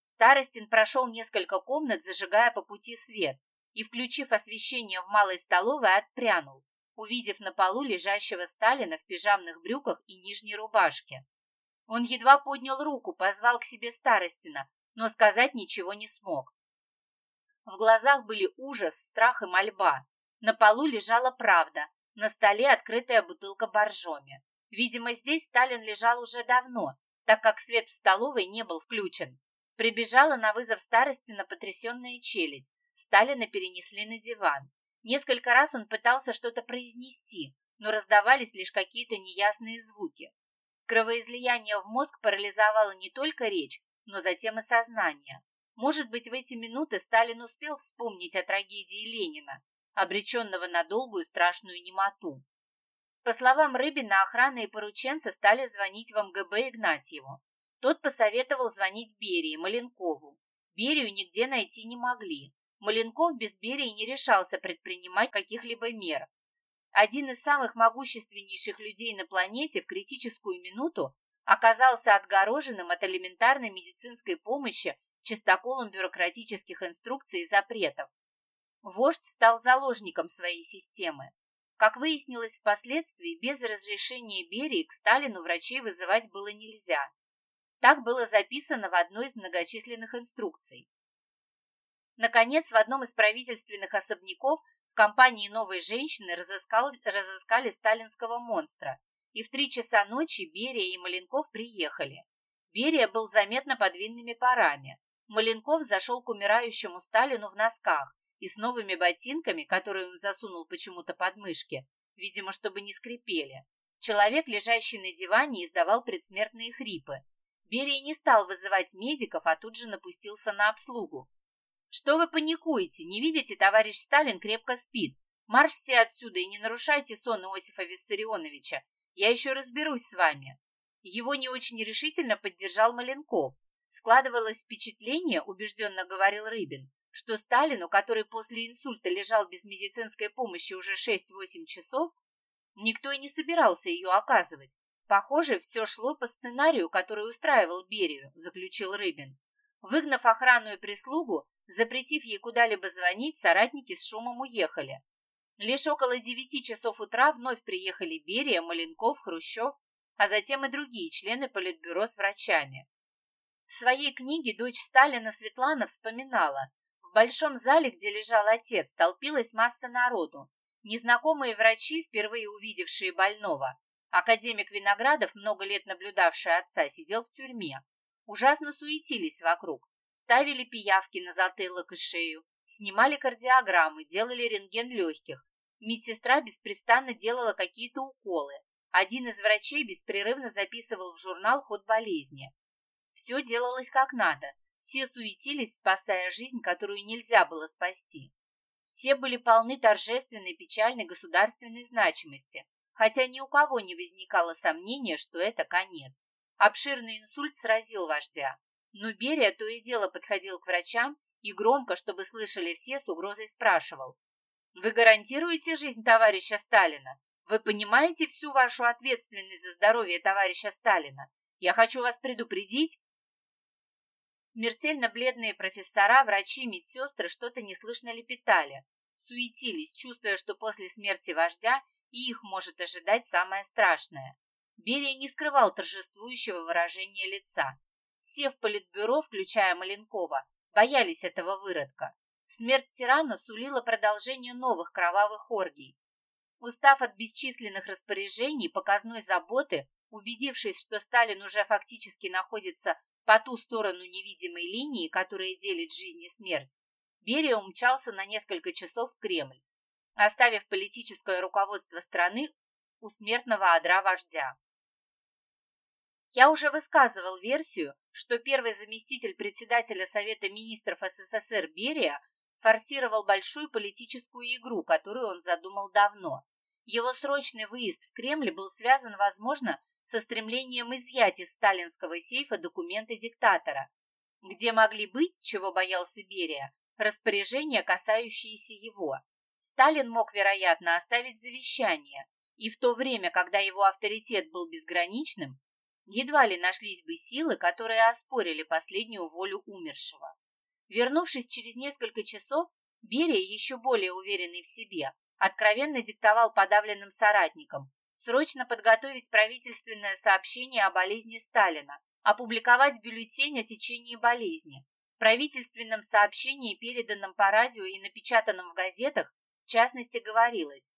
Старостин прошел несколько комнат, зажигая по пути свет, и, включив освещение в малой столовой, отпрянул. увидев на полу лежащего Сталина в пижамных брюках и нижней рубашке. Он едва поднял руку, позвал к себе Старостина, но сказать ничего не смог. В глазах были ужас, страх и мольба. На полу лежала правда, на столе открытая бутылка боржоми. Видимо, здесь Сталин лежал уже давно, так как свет в столовой не был включен. Прибежала на вызов старости на потрясенная челядь. Сталина перенесли на диван. Несколько раз он пытался что-то произнести, но раздавались лишь какие-то неясные звуки. Кровоизлияние в мозг парализовало не только речь, но затем и сознание. Может быть, в эти минуты Сталин успел вспомнить о трагедии Ленина, обреченного на долгую страшную немоту. По словам Рыбина, охрана и порученцы стали звонить в МГБ Игнатьеву. Тот посоветовал звонить Берии, Маленкову. Берию нигде найти не могли. Маленков без Берии не решался предпринимать каких-либо мер. Один из самых могущественнейших людей на планете в критическую минуту оказался отгороженным от элементарной медицинской помощи чистоколом бюрократических инструкций и запретов. Вождь стал заложником своей системы. Как выяснилось впоследствии, без разрешения Берии к Сталину врачей вызывать было нельзя. Так было записано в одной из многочисленных инструкций. Наконец, в одном из правительственных особняков в компании новой женщины разыскал, разыскали сталинского монстра, и в три часа ночи Берия и Маленков приехали. Берия был заметно под винными парами. Маленков зашел к умирающему Сталину в носках и с новыми ботинками, которые он засунул почему-то под мышки, видимо, чтобы не скрипели. Человек, лежащий на диване, издавал предсмертные хрипы. Берия не стал вызывать медиков, а тут же напустился на обслугу. «Что вы паникуете? Не видите, товарищ Сталин крепко спит. Марш все отсюда и не нарушайте сон Иосифа Виссарионовича. Я еще разберусь с вами». Его не очень решительно поддержал Маленков. Складывалось впечатление, убежденно говорил Рыбин, что Сталину, который после инсульта лежал без медицинской помощи уже 6-8 часов, никто и не собирался ее оказывать. Похоже, все шло по сценарию, который устраивал Берию, заключил Рыбин. Выгнав охрану и прислугу, запретив ей куда-либо звонить, соратники с шумом уехали. Лишь около девяти часов утра вновь приехали Берия, Маленков, Хрущев, а затем и другие члены Политбюро с врачами. В своей книге дочь Сталина Светлана вспоминала, большом зале, где лежал отец, толпилась масса народу. Незнакомые врачи, впервые увидевшие больного. Академик Виноградов, много лет наблюдавший отца, сидел в тюрьме. Ужасно суетились вокруг. Ставили пиявки на затылок и шею, снимали кардиограммы, делали рентген легких. Медсестра беспрестанно делала какие-то уколы. Один из врачей беспрерывно записывал в журнал ход болезни. Все делалось как надо. Все суетились, спасая жизнь, которую нельзя было спасти. Все были полны торжественной печальной государственной значимости, хотя ни у кого не возникало сомнения, что это конец. Обширный инсульт сразил вождя. Но Берия то и дело подходил к врачам и громко, чтобы слышали все, с угрозой спрашивал. «Вы гарантируете жизнь товарища Сталина? Вы понимаете всю вашу ответственность за здоровье товарища Сталина? Я хочу вас предупредить, Смертельно бледные профессора, врачи, медсестры что-то неслышно лепетали, суетились, чувствуя, что после смерти вождя их может ожидать самое страшное. Берия не скрывал торжествующего выражения лица. Все в политбюро, включая Маленкова, боялись этого выродка. Смерть тирана сулила продолжение новых кровавых оргий. Устав от бесчисленных распоряжений, показной заботы, убедившись, что Сталин уже фактически находится по ту сторону невидимой линии, которая делит жизнь и смерть, Берия умчался на несколько часов в Кремль, оставив политическое руководство страны у смертного одра вождя. Я уже высказывал версию, что первый заместитель председателя Совета министров СССР Берия форсировал большую политическую игру, которую он задумал давно. Его срочный выезд в Кремль был связан, возможно, со стремлением изъять из сталинского сейфа документы диктатора, где могли быть, чего боялся Берия, распоряжения, касающиеся его. Сталин мог, вероятно, оставить завещание, и в то время, когда его авторитет был безграничным, едва ли нашлись бы силы, которые оспорили последнюю волю умершего. Вернувшись через несколько часов, Берия, еще более уверенный в себе, Откровенно диктовал подавленным соратникам срочно подготовить правительственное сообщение о болезни Сталина, опубликовать бюллетень о течении болезни. В правительственном сообщении, переданном по радио и напечатанном в газетах, в частности говорилось,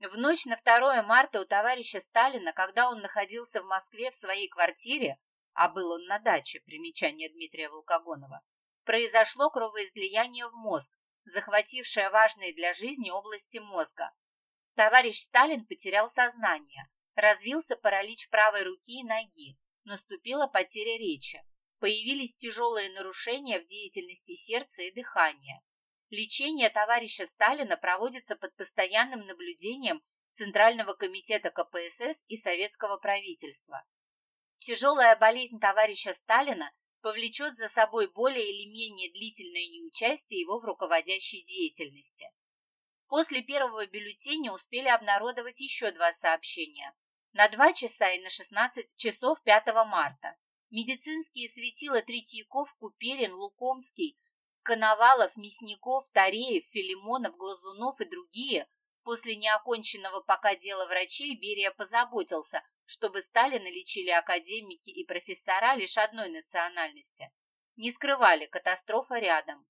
в ночь на 2 марта у товарища Сталина, когда он находился в Москве в своей квартире, а был он на даче, примечание Дмитрия Волкогонова, произошло кровоизлияние в мозг, захватившее важные для жизни области мозга. Товарищ Сталин потерял сознание, развился паралич правой руки и ноги, наступила потеря речи, появились тяжелые нарушения в деятельности сердца и дыхания. Лечение товарища Сталина проводится под постоянным наблюдением Центрального комитета КПСС и советского правительства. Тяжелая болезнь товарища Сталина повлечет за собой более или менее длительное неучастие его в руководящей деятельности. После первого бюллетеня успели обнародовать еще два сообщения. На 2 часа и на 16 часов 5 марта. Медицинские светила Третьяков, Куперин, Лукомский Коновалов, Мясников, Тареев, Филимонов, Глазунов и другие, после неоконченного пока дела врачей Берия позаботился, чтобы Сталина лечили академики и профессора лишь одной национальности. Не скрывали, катастрофа рядом.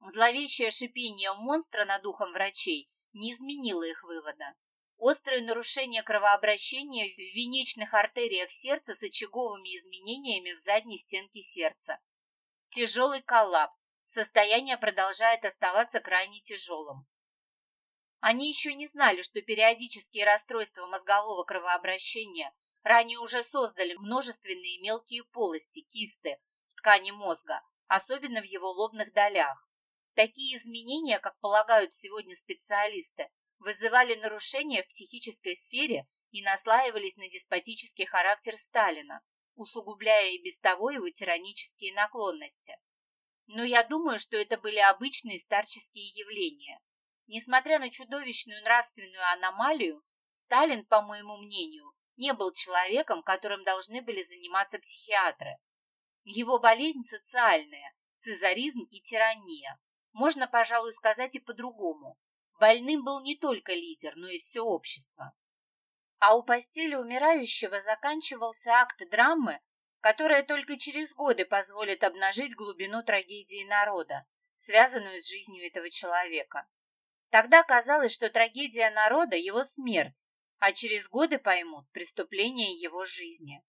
Зловещее шипение монстра над ухом врачей не изменило их вывода. Острое нарушение кровообращения в венечных артериях сердца с очаговыми изменениями в задней стенке сердца. Тяжелый коллапс, Состояние продолжает оставаться крайне тяжелым. Они еще не знали, что периодические расстройства мозгового кровообращения ранее уже создали множественные мелкие полости, кисты в ткани мозга, особенно в его лобных долях. Такие изменения, как полагают сегодня специалисты, вызывали нарушения в психической сфере и наслаивались на деспотический характер Сталина, усугубляя и без того его тиранические наклонности. Но я думаю, что это были обычные старческие явления. Несмотря на чудовищную нравственную аномалию, Сталин, по моему мнению, не был человеком, которым должны были заниматься психиатры. Его болезнь социальная, цезаризм и тирания. Можно, пожалуй, сказать и по-другому. Больным был не только лидер, но и все общество. А у постели умирающего заканчивался акт драмы, которая только через годы позволит обнажить глубину трагедии народа, связанную с жизнью этого человека. Тогда казалось, что трагедия народа – его смерть, а через годы поймут преступление его жизни.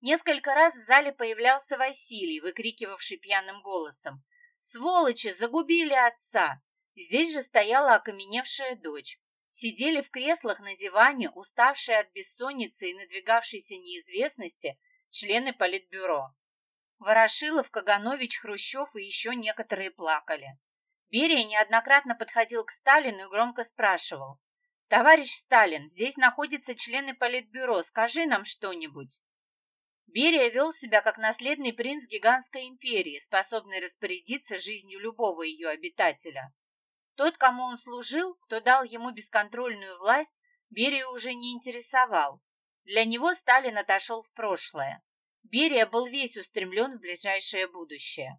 Несколько раз в зале появлялся Василий, выкрикивавший пьяным голосом «Сволочи, загубили отца!» Здесь же стояла окаменевшая дочь. Сидели в креслах на диване, уставшие от бессонницы и надвигавшейся неизвестности, члены Политбюро. Ворошилов, Каганович, Хрущев и еще некоторые плакали. Берия неоднократно подходил к Сталину и громко спрашивал. «Товарищ Сталин, здесь находятся члены Политбюро, скажи нам что-нибудь». Берия вел себя как наследный принц гигантской империи, способный распорядиться жизнью любого ее обитателя. Тот, кому он служил, кто дал ему бесконтрольную власть, Берию уже не интересовал. Для него Сталин отошел в прошлое. Берия был весь устремлен в ближайшее будущее.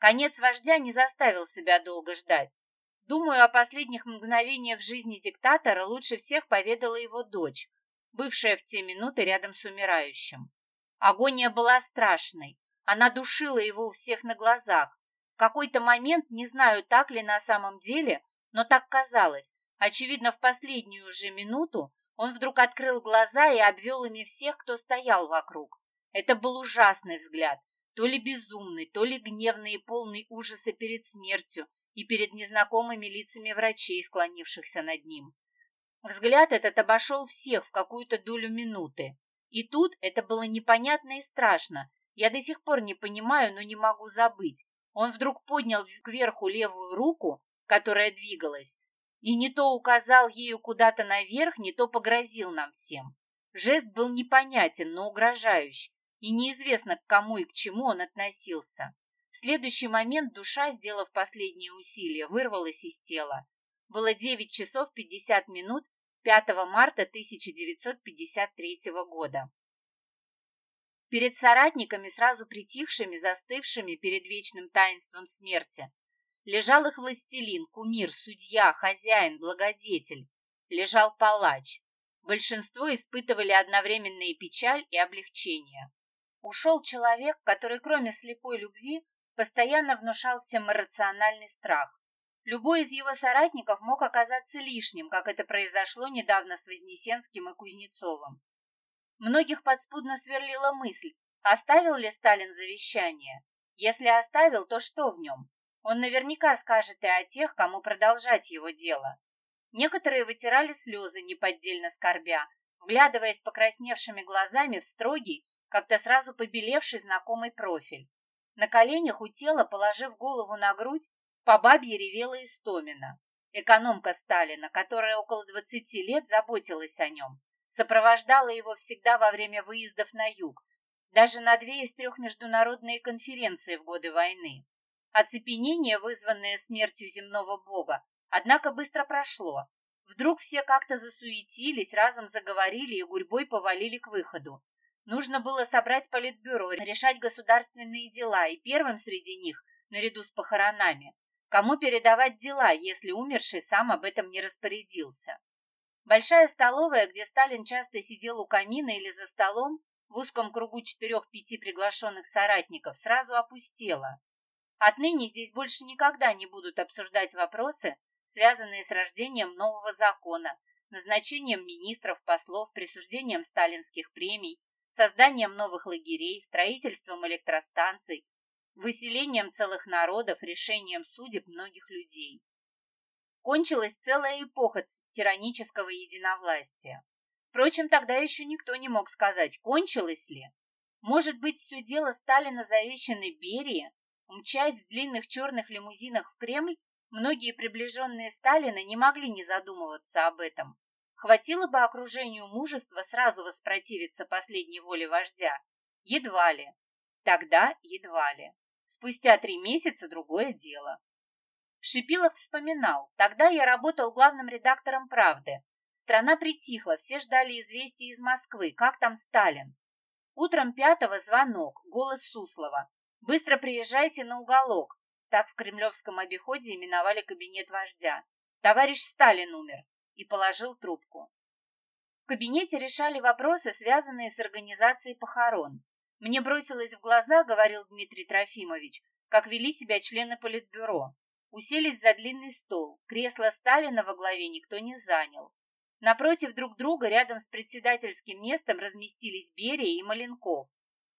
Конец вождя не заставил себя долго ждать. Думаю, о последних мгновениях жизни диктатора лучше всех поведала его дочь, бывшая в те минуты рядом с умирающим. Агония была страшной. Она душила его у всех на глазах. В какой-то момент, не знаю, так ли на самом деле, но так казалось, очевидно, в последнюю же минуту он вдруг открыл глаза и обвел ими всех, кто стоял вокруг. Это был ужасный взгляд, то ли безумный, то ли гневный и полный ужаса перед смертью и перед незнакомыми лицами врачей, склонившихся над ним. Взгляд этот обошел всех в какую-то долю минуты. И тут это было непонятно и страшно. Я до сих пор не понимаю, но не могу забыть. Он вдруг поднял кверху левую руку, которая двигалась, и не то указал ею куда-то наверх, не то погрозил нам всем. Жест был непонятен, но угрожающий, и неизвестно, к кому и к чему он относился. В следующий момент душа, сделав последние усилия, вырвалась из тела. Было 9 часов 50 минут 5 марта 1953 года. Перед соратниками, сразу притихшими, застывшими перед вечным таинством смерти, лежал их властелин, кумир, судья, хозяин, благодетель. лежал палач. Большинство испытывали одновременные печаль и облегчение. Ушел человек, который кроме слепой любви постоянно внушал всем иррациональный страх. Любой из его соратников мог оказаться лишним, как это произошло недавно с Вознесенским и Кузнецовым. Многих подспудно сверлила мысль, оставил ли Сталин завещание. Если оставил, то что в нем? Он наверняка скажет и о тех, кому продолжать его дело. Некоторые вытирали слезы, неподдельно скорбя, вглядываясь покрасневшими глазами в строгий, как-то сразу побелевший знакомый профиль. На коленях у тела, положив голову на грудь, по бабье ревела Истомина, экономка Сталина, которая около двадцати лет заботилась о нем, сопровождала его всегда во время выездов на юг, даже на две из трех международные конференции в годы войны. Оцепенение, вызванное смертью земного бога, однако быстро прошло. Вдруг все как-то засуетились, разом заговорили и гурьбой повалили к выходу. Нужно было собрать политбюро, решать государственные дела, и первым среди них, наряду с похоронами, кому передавать дела, если умерший сам об этом не распорядился. Большая столовая, где Сталин часто сидел у камина или за столом, в узком кругу четырех-пяти приглашенных соратников, сразу опустела. Отныне здесь больше никогда не будут обсуждать вопросы, связанные с рождением нового закона, назначением министров, послов, присуждением сталинских премий, созданием новых лагерей, строительством электростанций, выселением целых народов, решением судеб многих людей. Кончилась целая эпоха тиранического единовластия. Впрочем, тогда еще никто не мог сказать, кончилось ли. Может быть, все дело Сталина завещанной Берии, Мчась в длинных черных лимузинах в Кремль, многие приближенные Сталина не могли не задумываться об этом. Хватило бы окружению мужества сразу воспротивиться последней воле вождя? Едва ли. Тогда едва ли. Спустя три месяца другое дело. Шипилов вспоминал. Тогда я работал главным редактором «Правды». Страна притихла, все ждали известий из Москвы. Как там Сталин? Утром пятого звонок, голос Суслова. «Быстро приезжайте на уголок», так в кремлевском обиходе именовали кабинет вождя. «Товарищ Сталин умер» и положил трубку. В кабинете решали вопросы, связанные с организацией похорон. Мне бросилось в глаза, говорил Дмитрий Трофимович, как вели себя члены политбюро. Уселись за длинный стол. Кресло Сталина во главе никто не занял. Напротив друг друга, рядом с председательским местом, разместились Берия и Маленков.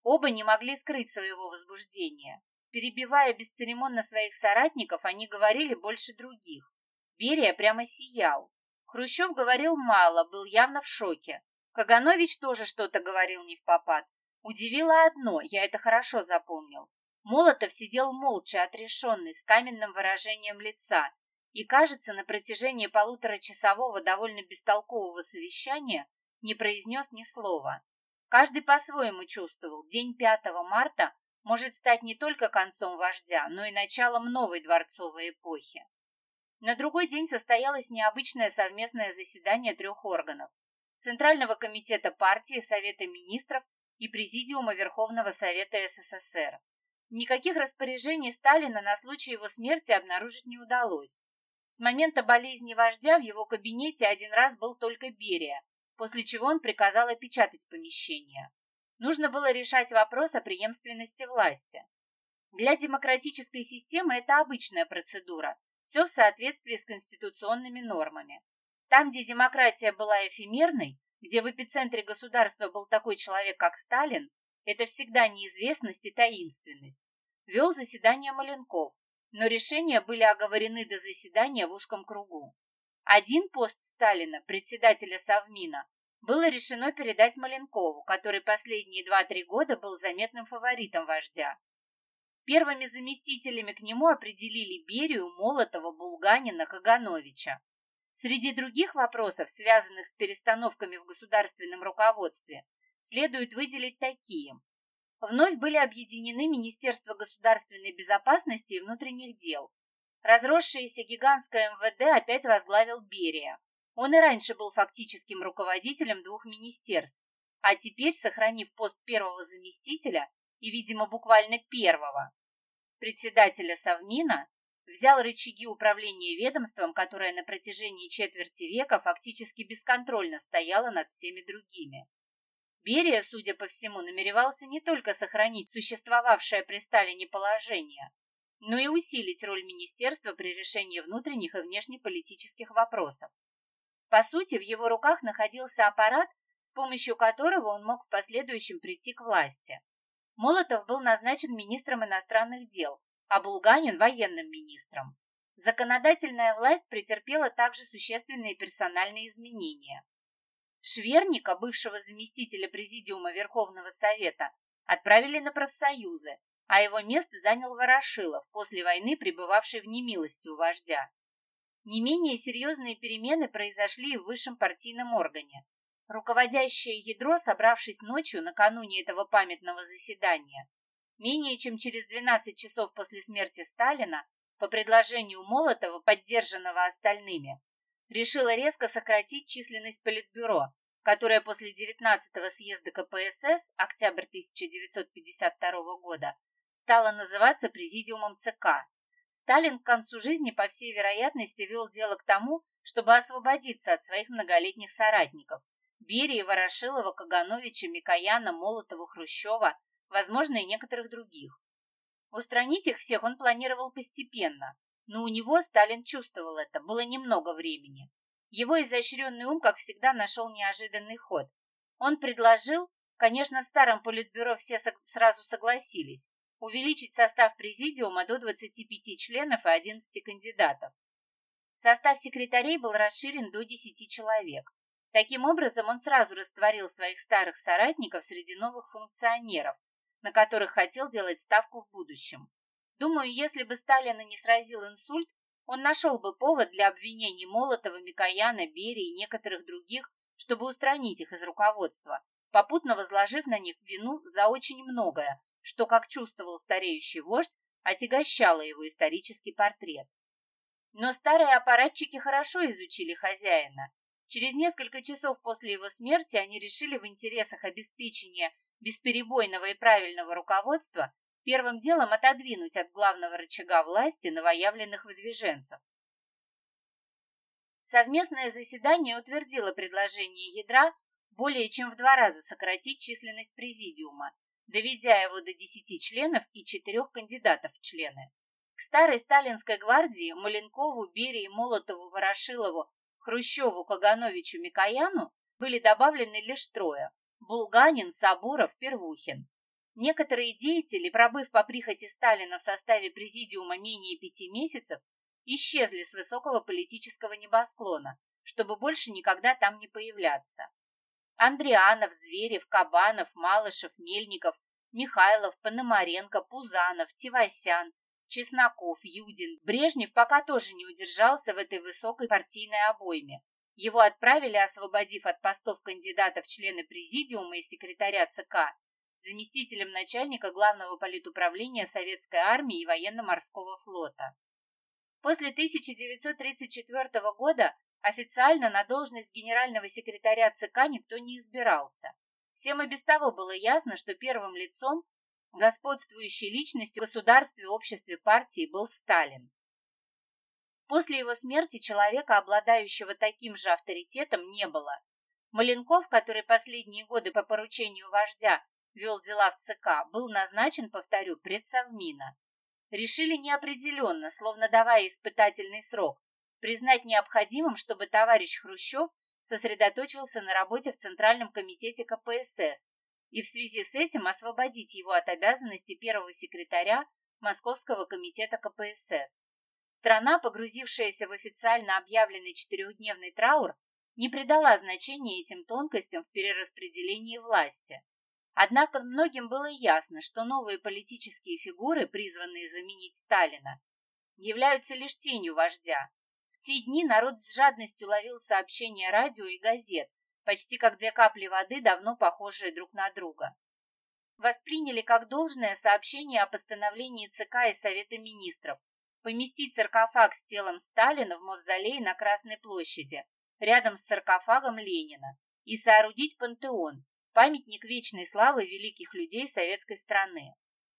Оба не могли скрыть своего возбуждения. Перебивая бесцеремонно своих соратников, они говорили больше других. Берия прямо сиял. Хрущев говорил мало, был явно в шоке. Каганович тоже что-то говорил не в попад. Удивило одно, я это хорошо запомнил. Молотов сидел молча, отрешенный, с каменным выражением лица, и, кажется, на протяжении полуторачасового довольно бестолкового совещания не произнес ни слова. Каждый по-своему чувствовал, день 5 марта может стать не только концом вождя, но и началом новой дворцовой эпохи. На другой день состоялось необычное совместное заседание трех органов – Центрального комитета партии, Совета министров и Президиума Верховного Совета СССР. Никаких распоряжений Сталина на случай его смерти обнаружить не удалось. С момента болезни вождя в его кабинете один раз был только Берия, после чего он приказал опечатать помещение. Нужно было решать вопрос о преемственности власти. Для демократической системы это обычная процедура, все в соответствии с конституционными нормами. Там, где демократия была эфемерной, где в эпицентре государства был такой человек, как Сталин, это всегда неизвестность и таинственность. Вел заседание Маленков, но решения были оговорены до заседания в узком кругу. Один пост Сталина, председателя Совмина, было решено передать Маленкову, который последние два-три года был заметным фаворитом вождя. Первыми заместителями к нему определили Берию, Молотова, Булганина, Кагановича. Среди других вопросов, связанных с перестановками в государственном руководстве, следует выделить такие. Вновь были объединены Министерство государственной безопасности и внутренних дел, Разросшееся гигантское МВД опять возглавил Берия. Он и раньше был фактическим руководителем двух министерств, а теперь, сохранив пост первого заместителя и, видимо, буквально первого, председателя Совмина, взял рычаги управления ведомством, которое на протяжении четверти века фактически бесконтрольно стояло над всеми другими. Берия, судя по всему, намеревался не только сохранить существовавшее при Сталине положение, но и усилить роль министерства при решении внутренних и внешнеполитических вопросов. По сути, в его руках находился аппарат, с помощью которого он мог в последующем прийти к власти. Молотов был назначен министром иностранных дел, а Булганин – военным министром. Законодательная власть претерпела также существенные персональные изменения. Шверника, бывшего заместителя Президиума Верховного Совета, отправили на профсоюзы, а его место занял Ворошилов, после войны пребывавший в немилости у вождя. Не менее серьезные перемены произошли и в высшем партийном органе. Руководящее ядро, собравшись ночью накануне этого памятного заседания, менее чем через 12 часов после смерти Сталина, по предложению Молотова, поддержанного остальными, решила резко сократить численность Политбюро, которое после 19-го съезда КПСС, октябрь 1952 года, стало называться Президиумом ЦК. Сталин к концу жизни, по всей вероятности, вел дело к тому, чтобы освободиться от своих многолетних соратников – Берии, Ворошилова, Кагановича, Микояна, Молотова, Хрущева, возможно, и некоторых других. Устранить их всех он планировал постепенно, но у него, Сталин чувствовал это, было немного времени. Его изощренный ум, как всегда, нашел неожиданный ход. Он предложил, конечно, в старом политбюро все сразу согласились, увеличить состав президиума до 25 членов и 11 кандидатов. Состав секретарей был расширен до 10 человек. Таким образом, он сразу растворил своих старых соратников среди новых функционеров, на которых хотел делать ставку в будущем. Думаю, если бы Сталина не сразил инсульт, он нашел бы повод для обвинений Молотова, Микояна, Берии и некоторых других, чтобы устранить их из руководства, попутно возложив на них вину за очень многое, что, как чувствовал стареющий вождь, отягощало его исторический портрет. Но старые аппаратчики хорошо изучили хозяина. Через несколько часов после его смерти они решили в интересах обеспечения бесперебойного и правильного руководства первым делом отодвинуть от главного рычага власти новоявленных выдвиженцев. Совместное заседание утвердило предложение ядра более чем в два раза сократить численность президиума, доведя его до 10 членов и четырех кандидатов в члены. К старой сталинской гвардии Маленкову, Берии, Молотову, Ворошилову, Хрущеву, Кагановичу, Микояну были добавлены лишь трое – Булганин, Сабуров, Первухин. Некоторые деятели, пробыв по прихоти Сталина в составе президиума менее пяти месяцев, исчезли с высокого политического небосклона, чтобы больше никогда там не появляться. Андрианов, Зверев, Кабанов, Малышев, Мельников, Михайлов, Пономаренко, Пузанов, Тивасян, Чесноков, Юдин. Брежнев пока тоже не удержался в этой высокой партийной обойме. Его отправили, освободив от постов кандидатов в члены президиума и секретаря ЦК, заместителем начальника главного политуправления Советской армии и военно-морского флота. После 1934 года Официально на должность генерального секретаря ЦК никто не избирался. Всем и без того было ясно, что первым лицом, господствующей личностью в государстве, обществе, партии был Сталин. После его смерти человека, обладающего таким же авторитетом, не было. Маленков, который последние годы по поручению вождя вел дела в ЦК, был назначен, повторю, предсовмина. Решили неопределенно, словно давая испытательный срок, признать необходимым, чтобы товарищ Хрущев сосредоточился на работе в Центральном комитете КПСС и в связи с этим освободить его от обязанности первого секретаря Московского комитета КПСС. Страна, погрузившаяся в официально объявленный четырехдневный траур, не придала значения этим тонкостям в перераспределении власти. Однако многим было ясно, что новые политические фигуры, призванные заменить Сталина, являются лишь тенью вождя, те дни народ с жадностью ловил сообщения радио и газет, почти как две капли воды, давно похожие друг на друга. Восприняли как должное сообщение о постановлении ЦК и Совета министров поместить саркофаг с телом Сталина в мавзолее на Красной площади, рядом с саркофагом Ленина, и соорудить пантеон, памятник вечной славы великих людей советской страны.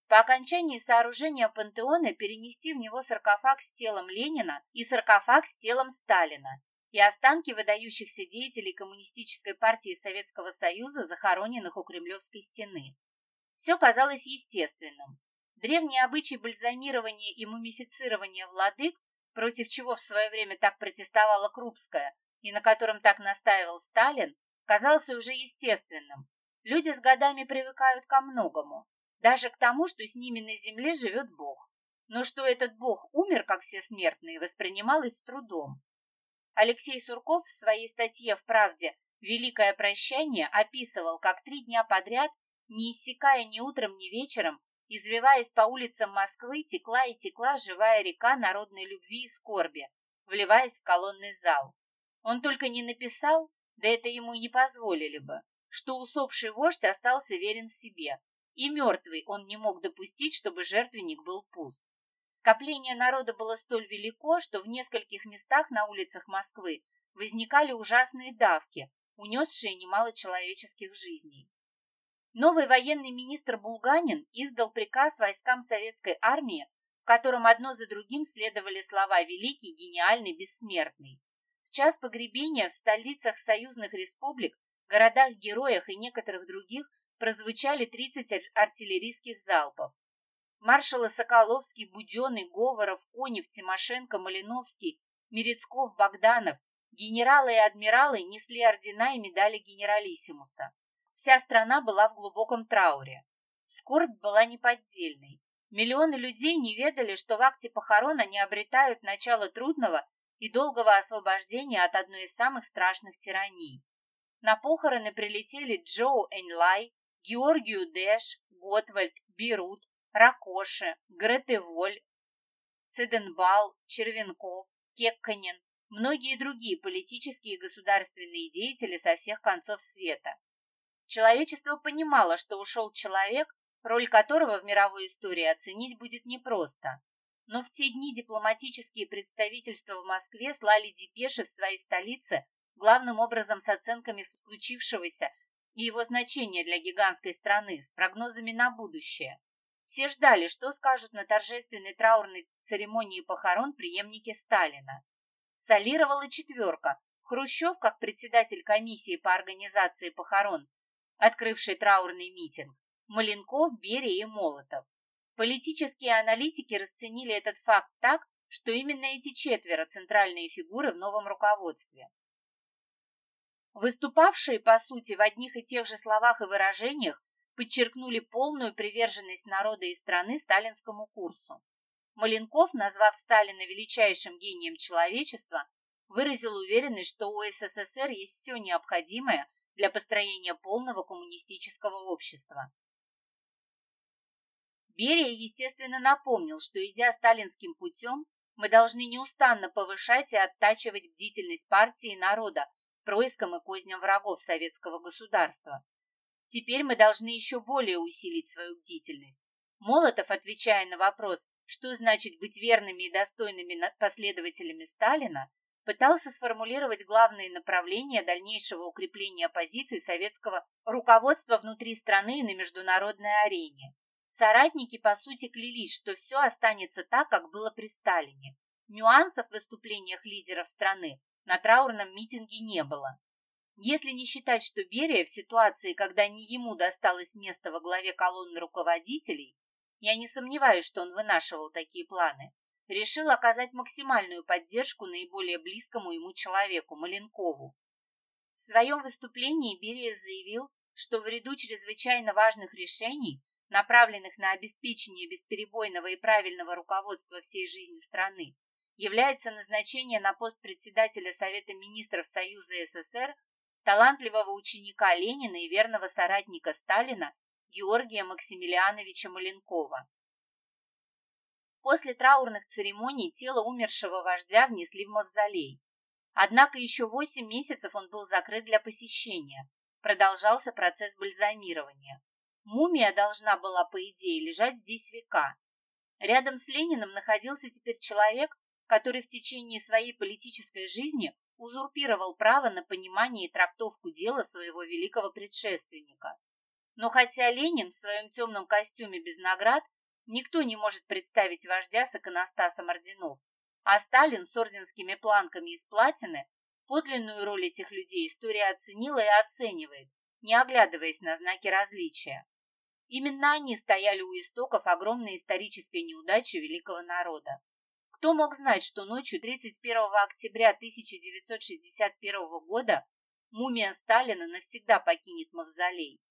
По окончании сооружения пантеона перенести в него саркофаг с телом Ленина и саркофаг с телом Сталина и останки выдающихся деятелей Коммунистической партии Советского Союза, захороненных у Кремлевской стены. Все казалось естественным. Древний обычай бальзамирования и мумифицирования владык, против чего в свое время так протестовала Крупская и на котором так настаивал Сталин, казался уже естественным. Люди с годами привыкают ко многому, даже к тому, что с ними на земле живет Бог. Но что этот Бог умер, как все смертные, воспринималось с трудом. Алексей Сурков в своей статье в «Правде» «Великое прощание» описывал, как три дня подряд, не иссякая ни утром, ни вечером, извиваясь по улицам Москвы, текла и текла живая река народной любви и скорби, вливаясь в колонный зал. Он только не написал, да это ему и не позволили бы, что усопший вождь остался верен себе, и мертвый он не мог допустить, чтобы жертвенник был пуст. Скопление народа было столь велико, что в нескольких местах на улицах Москвы возникали ужасные давки, унесшие немало человеческих жизней. Новый военный министр Булганин издал приказ войскам советской армии, в котором одно за другим следовали слова «великий, гениальный, бессмертный». В час погребения в столицах союзных республик, городах-героях и некоторых других прозвучали 30 артиллерийских залпов. Маршалы Соколовский, Буденный, Говоров, Конев, Тимошенко, Малиновский, Мерецков, Богданов, генералы и адмиралы несли ордена и медали генералиссимуса. Вся страна была в глубоком трауре. Скорбь была неподдельной. Миллионы людей не ведали, что в акте похорон они обретают начало трудного и долгого освобождения от одной из самых страшных тираний. На похороны прилетели Джоу Энлай, Георгию Дэш, Готвальд, Берут, Ракоши, Гретеволь, Циденбал, Червенков, Кекканин, многие другие политические и государственные деятели со всех концов света. Человечество понимало, что ушел человек, роль которого в мировой истории оценить будет непросто. Но в те дни дипломатические представительства в Москве слали депеши в своей столице главным образом с оценками случившегося и его значения для гигантской страны, с прогнозами на будущее. Все ждали, что скажут на торжественной траурной церемонии похорон преемники Сталина. Солировала четверка. Хрущев, как председатель комиссии по организации похорон, открывший траурный митинг, Маленков, Берия и Молотов. Политические аналитики расценили этот факт так, что именно эти четверо – центральные фигуры в новом руководстве. Выступавшие, по сути, в одних и тех же словах и выражениях, подчеркнули полную приверженность народа и страны сталинскому курсу. Маленков, назвав Сталина величайшим гением человечества, выразил уверенность, что у СССР есть все необходимое для построения полного коммунистического общества. Берия, естественно, напомнил, что, идя сталинским путем, мы должны неустанно повышать и оттачивать бдительность партии и народа проискам и козням врагов советского государства. Теперь мы должны еще более усилить свою бдительность. Молотов, отвечая на вопрос, что значит быть верными и достойными последователями Сталина, пытался сформулировать главные направления дальнейшего укрепления позиций советского руководства внутри страны и на международной арене. Соратники, по сути, клялись, что все останется так, как было при Сталине. Нюансов в выступлениях лидеров страны на траурном митинге не было. Если не считать, что Берия в ситуации, когда не ему досталось место во главе колонны руководителей, я не сомневаюсь, что он вынашивал такие планы, решил оказать максимальную поддержку наиболее близкому ему человеку, Маленкову. В своем выступлении Берия заявил, что в ряду чрезвычайно важных решений, направленных на обеспечение бесперебойного и правильного руководства всей жизнью страны, является назначение на пост председателя Совета министров Союза СССР талантливого ученика Ленина и верного соратника Сталина Георгия Максимилиановича Маленкова. После траурных церемоний тело умершего вождя внесли в мавзолей. Однако еще восемь месяцев он был закрыт для посещения. Продолжался процесс бальзамирования. Мумия должна была, по идее, лежать здесь века. Рядом с Лениным находился теперь человек, который в течение своей политической жизни узурпировал право на понимание и трактовку дела своего великого предшественника. Но хотя Ленин в своем темном костюме без наград Никто не может представить вождя с иконостасом орденов, а Сталин с орденскими планками из платины подлинную роль этих людей история оценила и оценивает, не оглядываясь на знаки различия. Именно они стояли у истоков огромной исторической неудачи великого народа. Кто мог знать, что ночью 31 октября 1961 года мумия Сталина навсегда покинет мавзолей?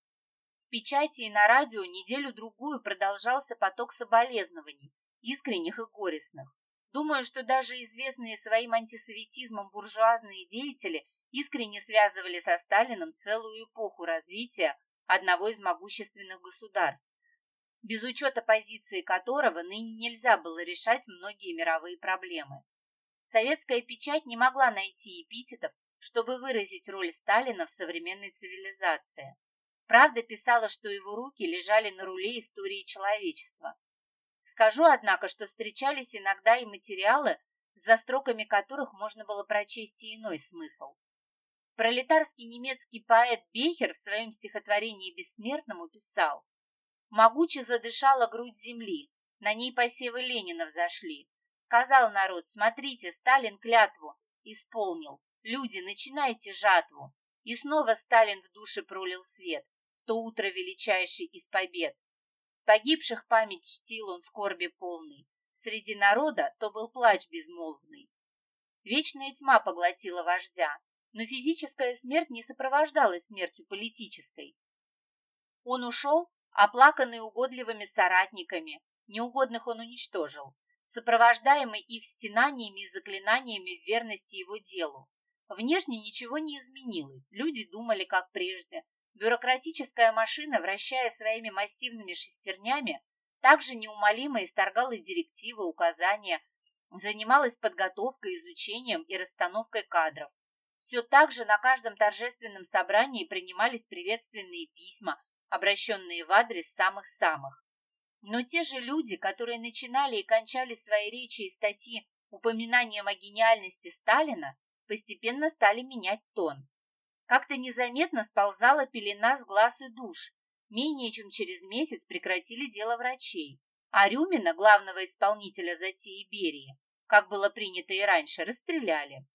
В печати и на радио неделю-другую продолжался поток соболезнований, искренних и горестных. Думаю, что даже известные своим антисоветизмом буржуазные деятели искренне связывали со Сталином целую эпоху развития одного из могущественных государств, без учета позиции которого ныне нельзя было решать многие мировые проблемы. Советская печать не могла найти эпитетов, чтобы выразить роль Сталина в современной цивилизации. Правда писала, что его руки лежали на руле истории человечества, Скажу, однако, что встречались иногда и материалы, за строками которых можно было прочесть и иной смысл. Пролетарский немецкий поэт Бехер в своем стихотворении «Бессмертному» писал «Могуче задышала грудь земли, на ней посевы Ленина взошли. Сказал народ, смотрите, Сталин клятву исполнил. Люди, начинайте жатву. И снова Сталин в душе пролил свет, в то утро величайший из побед. Погибших память чтил он скорби полный. Среди народа то был плач безмолвный. Вечная тьма поглотила вождя, но физическая смерть не сопровождалась смертью политической. Он ушел, оплаканный угодливыми соратниками, неугодных он уничтожил, сопровождаемый их стенаниями и заклинаниями в верности его делу. Внешне ничего не изменилось, люди думали, как прежде, Бюрократическая машина, вращая своими массивными шестернями, также неумолимо исторгала директивы, указания, занималась подготовкой, изучением и расстановкой кадров. Все так же на каждом торжественном собрании принимались приветственные письма, обращенные в адрес самых-самых. Но те же люди, которые начинали и кончали свои речи и статьи упоминанием о гениальности Сталина, постепенно стали менять тон. Как-то незаметно сползала пелена с глаз и душ. Менее чем через месяц прекратили дело врачей. А Рюмина, главного исполнителя затеи Берии, как было принято и раньше, расстреляли.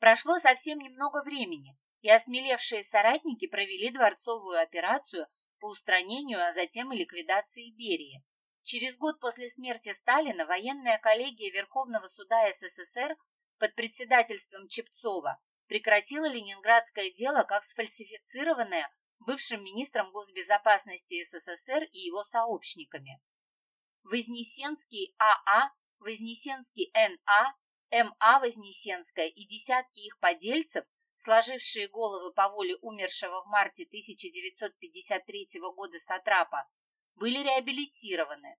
Прошло совсем немного времени, и осмелевшие соратники провели дворцовую операцию по устранению, а затем и ликвидации Берии. Через год после смерти Сталина военная коллегия Верховного суда СССР под председательством Чепцова прекратила ленинградское дело как сфальсифицированное бывшим министром госбезопасности СССР и его сообщниками. Вознесенский АА, Вознесенский НА, МА Вознесенская и десятки их подельцев, сложившие головы по воле умершего в марте 1953 года Сатрапа, были реабилитированы.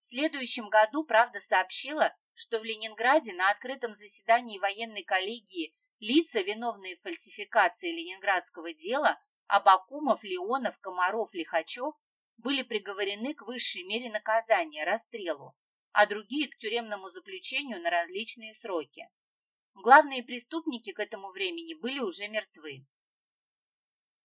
В следующем году «Правда» сообщила, что в Ленинграде на открытом заседании военной коллегии Лица, виновные в фальсификации ленинградского дела, Абакумов, Леонов, Комаров, Лихачев, были приговорены к высшей мере наказания – расстрелу, а другие – к тюремному заключению на различные сроки. Главные преступники к этому времени были уже мертвы.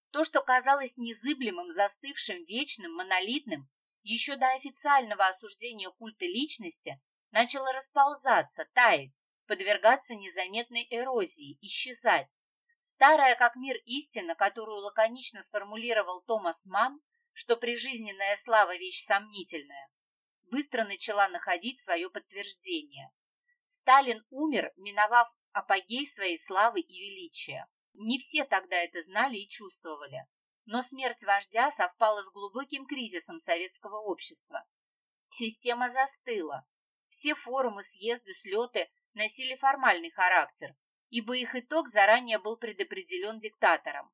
То, что казалось незыблемым, застывшим, вечным, монолитным, еще до официального осуждения культа личности, начало расползаться, таять, подвергаться незаметной эрозии, исчезать. Старая как мир истина, которую лаконично сформулировал Томас Манн, что прижизненная слава вещь сомнительная, быстро начала находить свое подтверждение. Сталин умер, миновав апогей своей славы и величия. Не все тогда это знали и чувствовали. Но смерть вождя совпала с глубоким кризисом советского общества. Система застыла. Все форумы, съезды, слеты носили формальный характер, ибо их итог заранее был предопределен диктатором.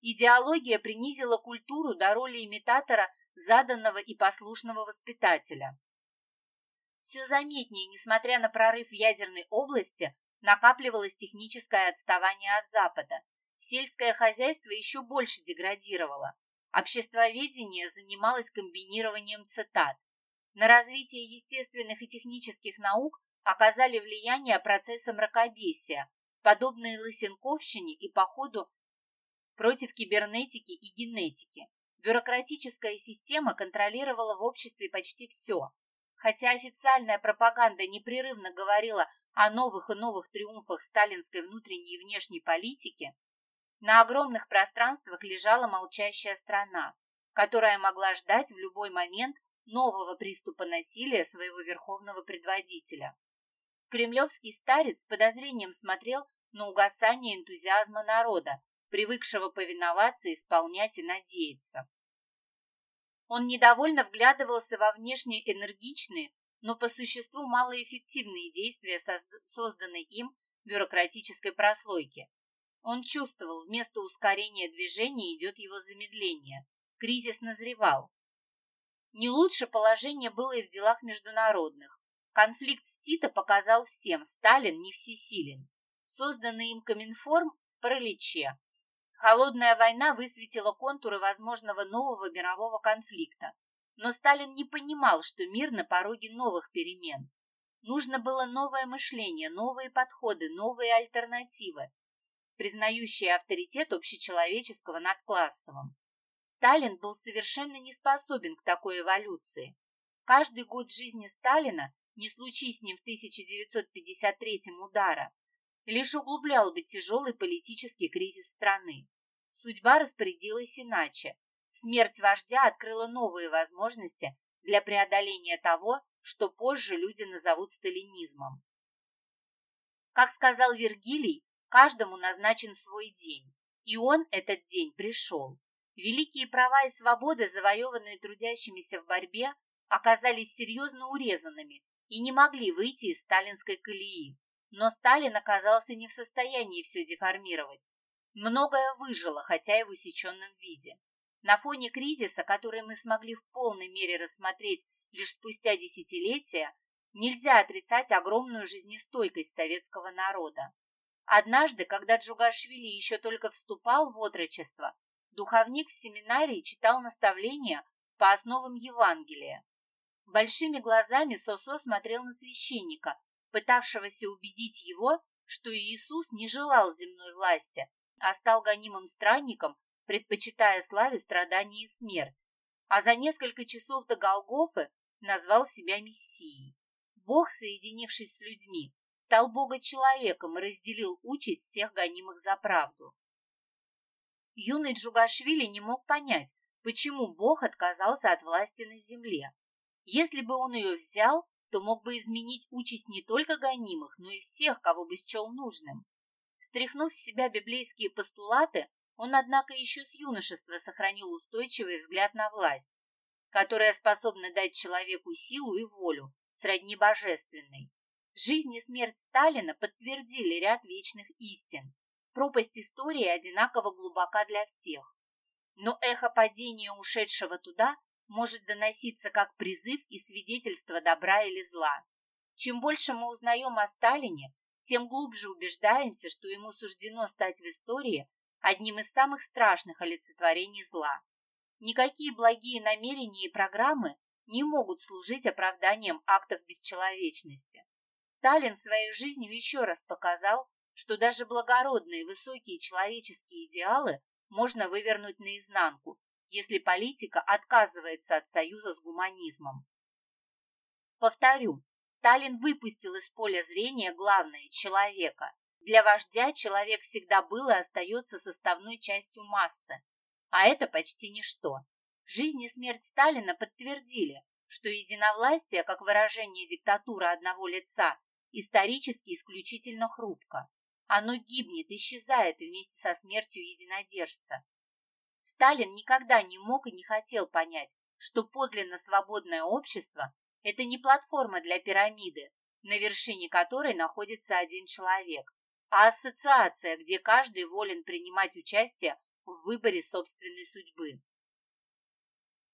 Идеология принизила культуру до роли имитатора заданного и послушного воспитателя. Все заметнее, несмотря на прорыв в ядерной области, накапливалось техническое отставание от Запада. Сельское хозяйство еще больше деградировало. Обществоведение занималось комбинированием цитат. На развитие естественных и технических наук оказали влияние процесса мракобесия, подобные Лысенковщине и походу против кибернетики и генетики. Бюрократическая система контролировала в обществе почти все. Хотя официальная пропаганда непрерывно говорила о новых и новых триумфах сталинской внутренней и внешней политики, на огромных пространствах лежала молчащая страна, которая могла ждать в любой момент нового приступа насилия своего верховного предводителя. Кремлевский старец с подозрением смотрел на угасание энтузиазма народа, привыкшего повиноваться, исполнять и надеяться. Он недовольно вглядывался во внешне энергичные, но по существу малоэффективные действия созданной им бюрократической прослойки. Он чувствовал, вместо ускорения движения идет его замедление. Кризис назревал. Не лучше положение было и в делах международных. Конфликт с Тито показал всем, Сталин не всесилен. Созданный им Коминформ в параличе. Холодная война высветила контуры возможного нового мирового конфликта. Но Сталин не понимал, что мир на пороге новых перемен. Нужно было новое мышление, новые подходы, новые альтернативы, признающие авторитет общечеловеческого над классовым. Сталин был совершенно не способен к такой эволюции. Каждый год жизни Сталина, не случись с ним в 1953 удара, лишь углублял бы тяжелый политический кризис страны. Судьба распорядилась иначе. Смерть вождя открыла новые возможности для преодоления того, что позже люди назовут сталинизмом. Как сказал Вергилий, каждому назначен свой день, и он этот день пришел. Великие права и свободы, завоеванные трудящимися в борьбе, оказались серьезно урезанными и не могли выйти из сталинской колеи. Но Сталин оказался не в состоянии все деформировать. Многое выжило, хотя и в усеченном виде. На фоне кризиса, который мы смогли в полной мере рассмотреть лишь спустя десятилетия, нельзя отрицать огромную жизнестойкость советского народа. Однажды, когда Джугашвили еще только вступал в отрочество, духовник в семинарии читал наставления по основам Евангелия. Большими глазами Сосо смотрел на священника, пытавшегося убедить его, что Иисус не желал земной власти, а стал гонимым странником, предпочитая славе страдания и смерть. А за несколько часов до Голгофы назвал себя Мессией. Бог, соединившись с людьми, стал Бога-человеком и разделил участь всех гонимых за правду. Юный Джугашвили не мог понять, почему Бог отказался от власти на земле. Если бы он ее взял, то мог бы изменить участь не только гонимых, но и всех, кого бы счел нужным. Стряхнув с себя библейские постулаты, он, однако, еще с юношества сохранил устойчивый взгляд на власть, которая способна дать человеку силу и волю, сродни божественной. Жизнь и смерть Сталина подтвердили ряд вечных истин. Пропасть истории одинаково глубока для всех. Но эхо падения ушедшего туда может доноситься как призыв и свидетельство добра или зла. Чем больше мы узнаем о Сталине, тем глубже убеждаемся, что ему суждено стать в истории одним из самых страшных олицетворений зла. Никакие благие намерения и программы не могут служить оправданием актов бесчеловечности. Сталин своей жизнью еще раз показал, что даже благородные высокие человеческие идеалы можно вывернуть наизнанку если политика отказывается от союза с гуманизмом. Повторю, Сталин выпустил из поля зрения главное – человека. Для вождя человек всегда был и остается составной частью массы, а это почти ничто. Жизнь и смерть Сталина подтвердили, что единовластие, как выражение диктатуры одного лица, исторически исключительно хрупко. Оно гибнет, исчезает вместе со смертью единодержца. Сталин никогда не мог и не хотел понять, что подлинно свободное общество – это не платформа для пирамиды, на вершине которой находится один человек, а ассоциация, где каждый волен принимать участие в выборе собственной судьбы.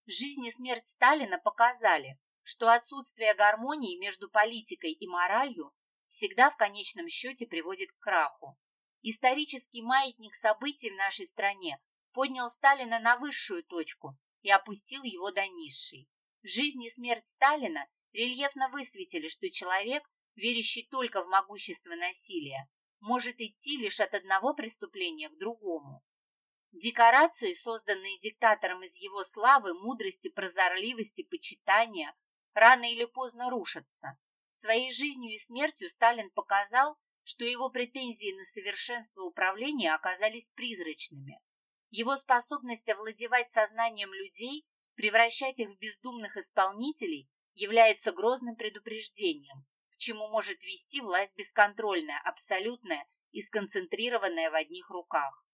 Жизнь и смерть Сталина показали, что отсутствие гармонии между политикой и моралью всегда в конечном счете приводит к краху. Исторический маятник событий в нашей стране поднял Сталина на высшую точку и опустил его до низшей. Жизнь и смерть Сталина рельефно высветили, что человек, верящий только в могущество насилия, может идти лишь от одного преступления к другому. Декорации, созданные диктатором из его славы, мудрости, прозорливости, почитания, рано или поздно рушатся. Своей жизнью и смертью Сталин показал, что его претензии на совершенство управления оказались призрачными. Его способность овладевать сознанием людей, превращать их в бездумных исполнителей, является грозным предупреждением, к чему может вести власть бесконтрольная, абсолютная и сконцентрированная в одних руках.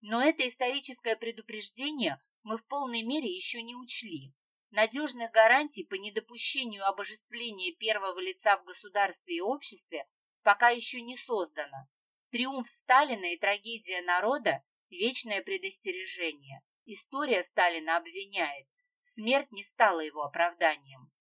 Но это историческое предупреждение мы в полной мере еще не учли. Надежных гарантий по недопущению обожествления первого лица в государстве и обществе пока еще не создано. Триумф Сталина и трагедия народа – вечное предостережение. История Сталина обвиняет. Смерть не стала его оправданием.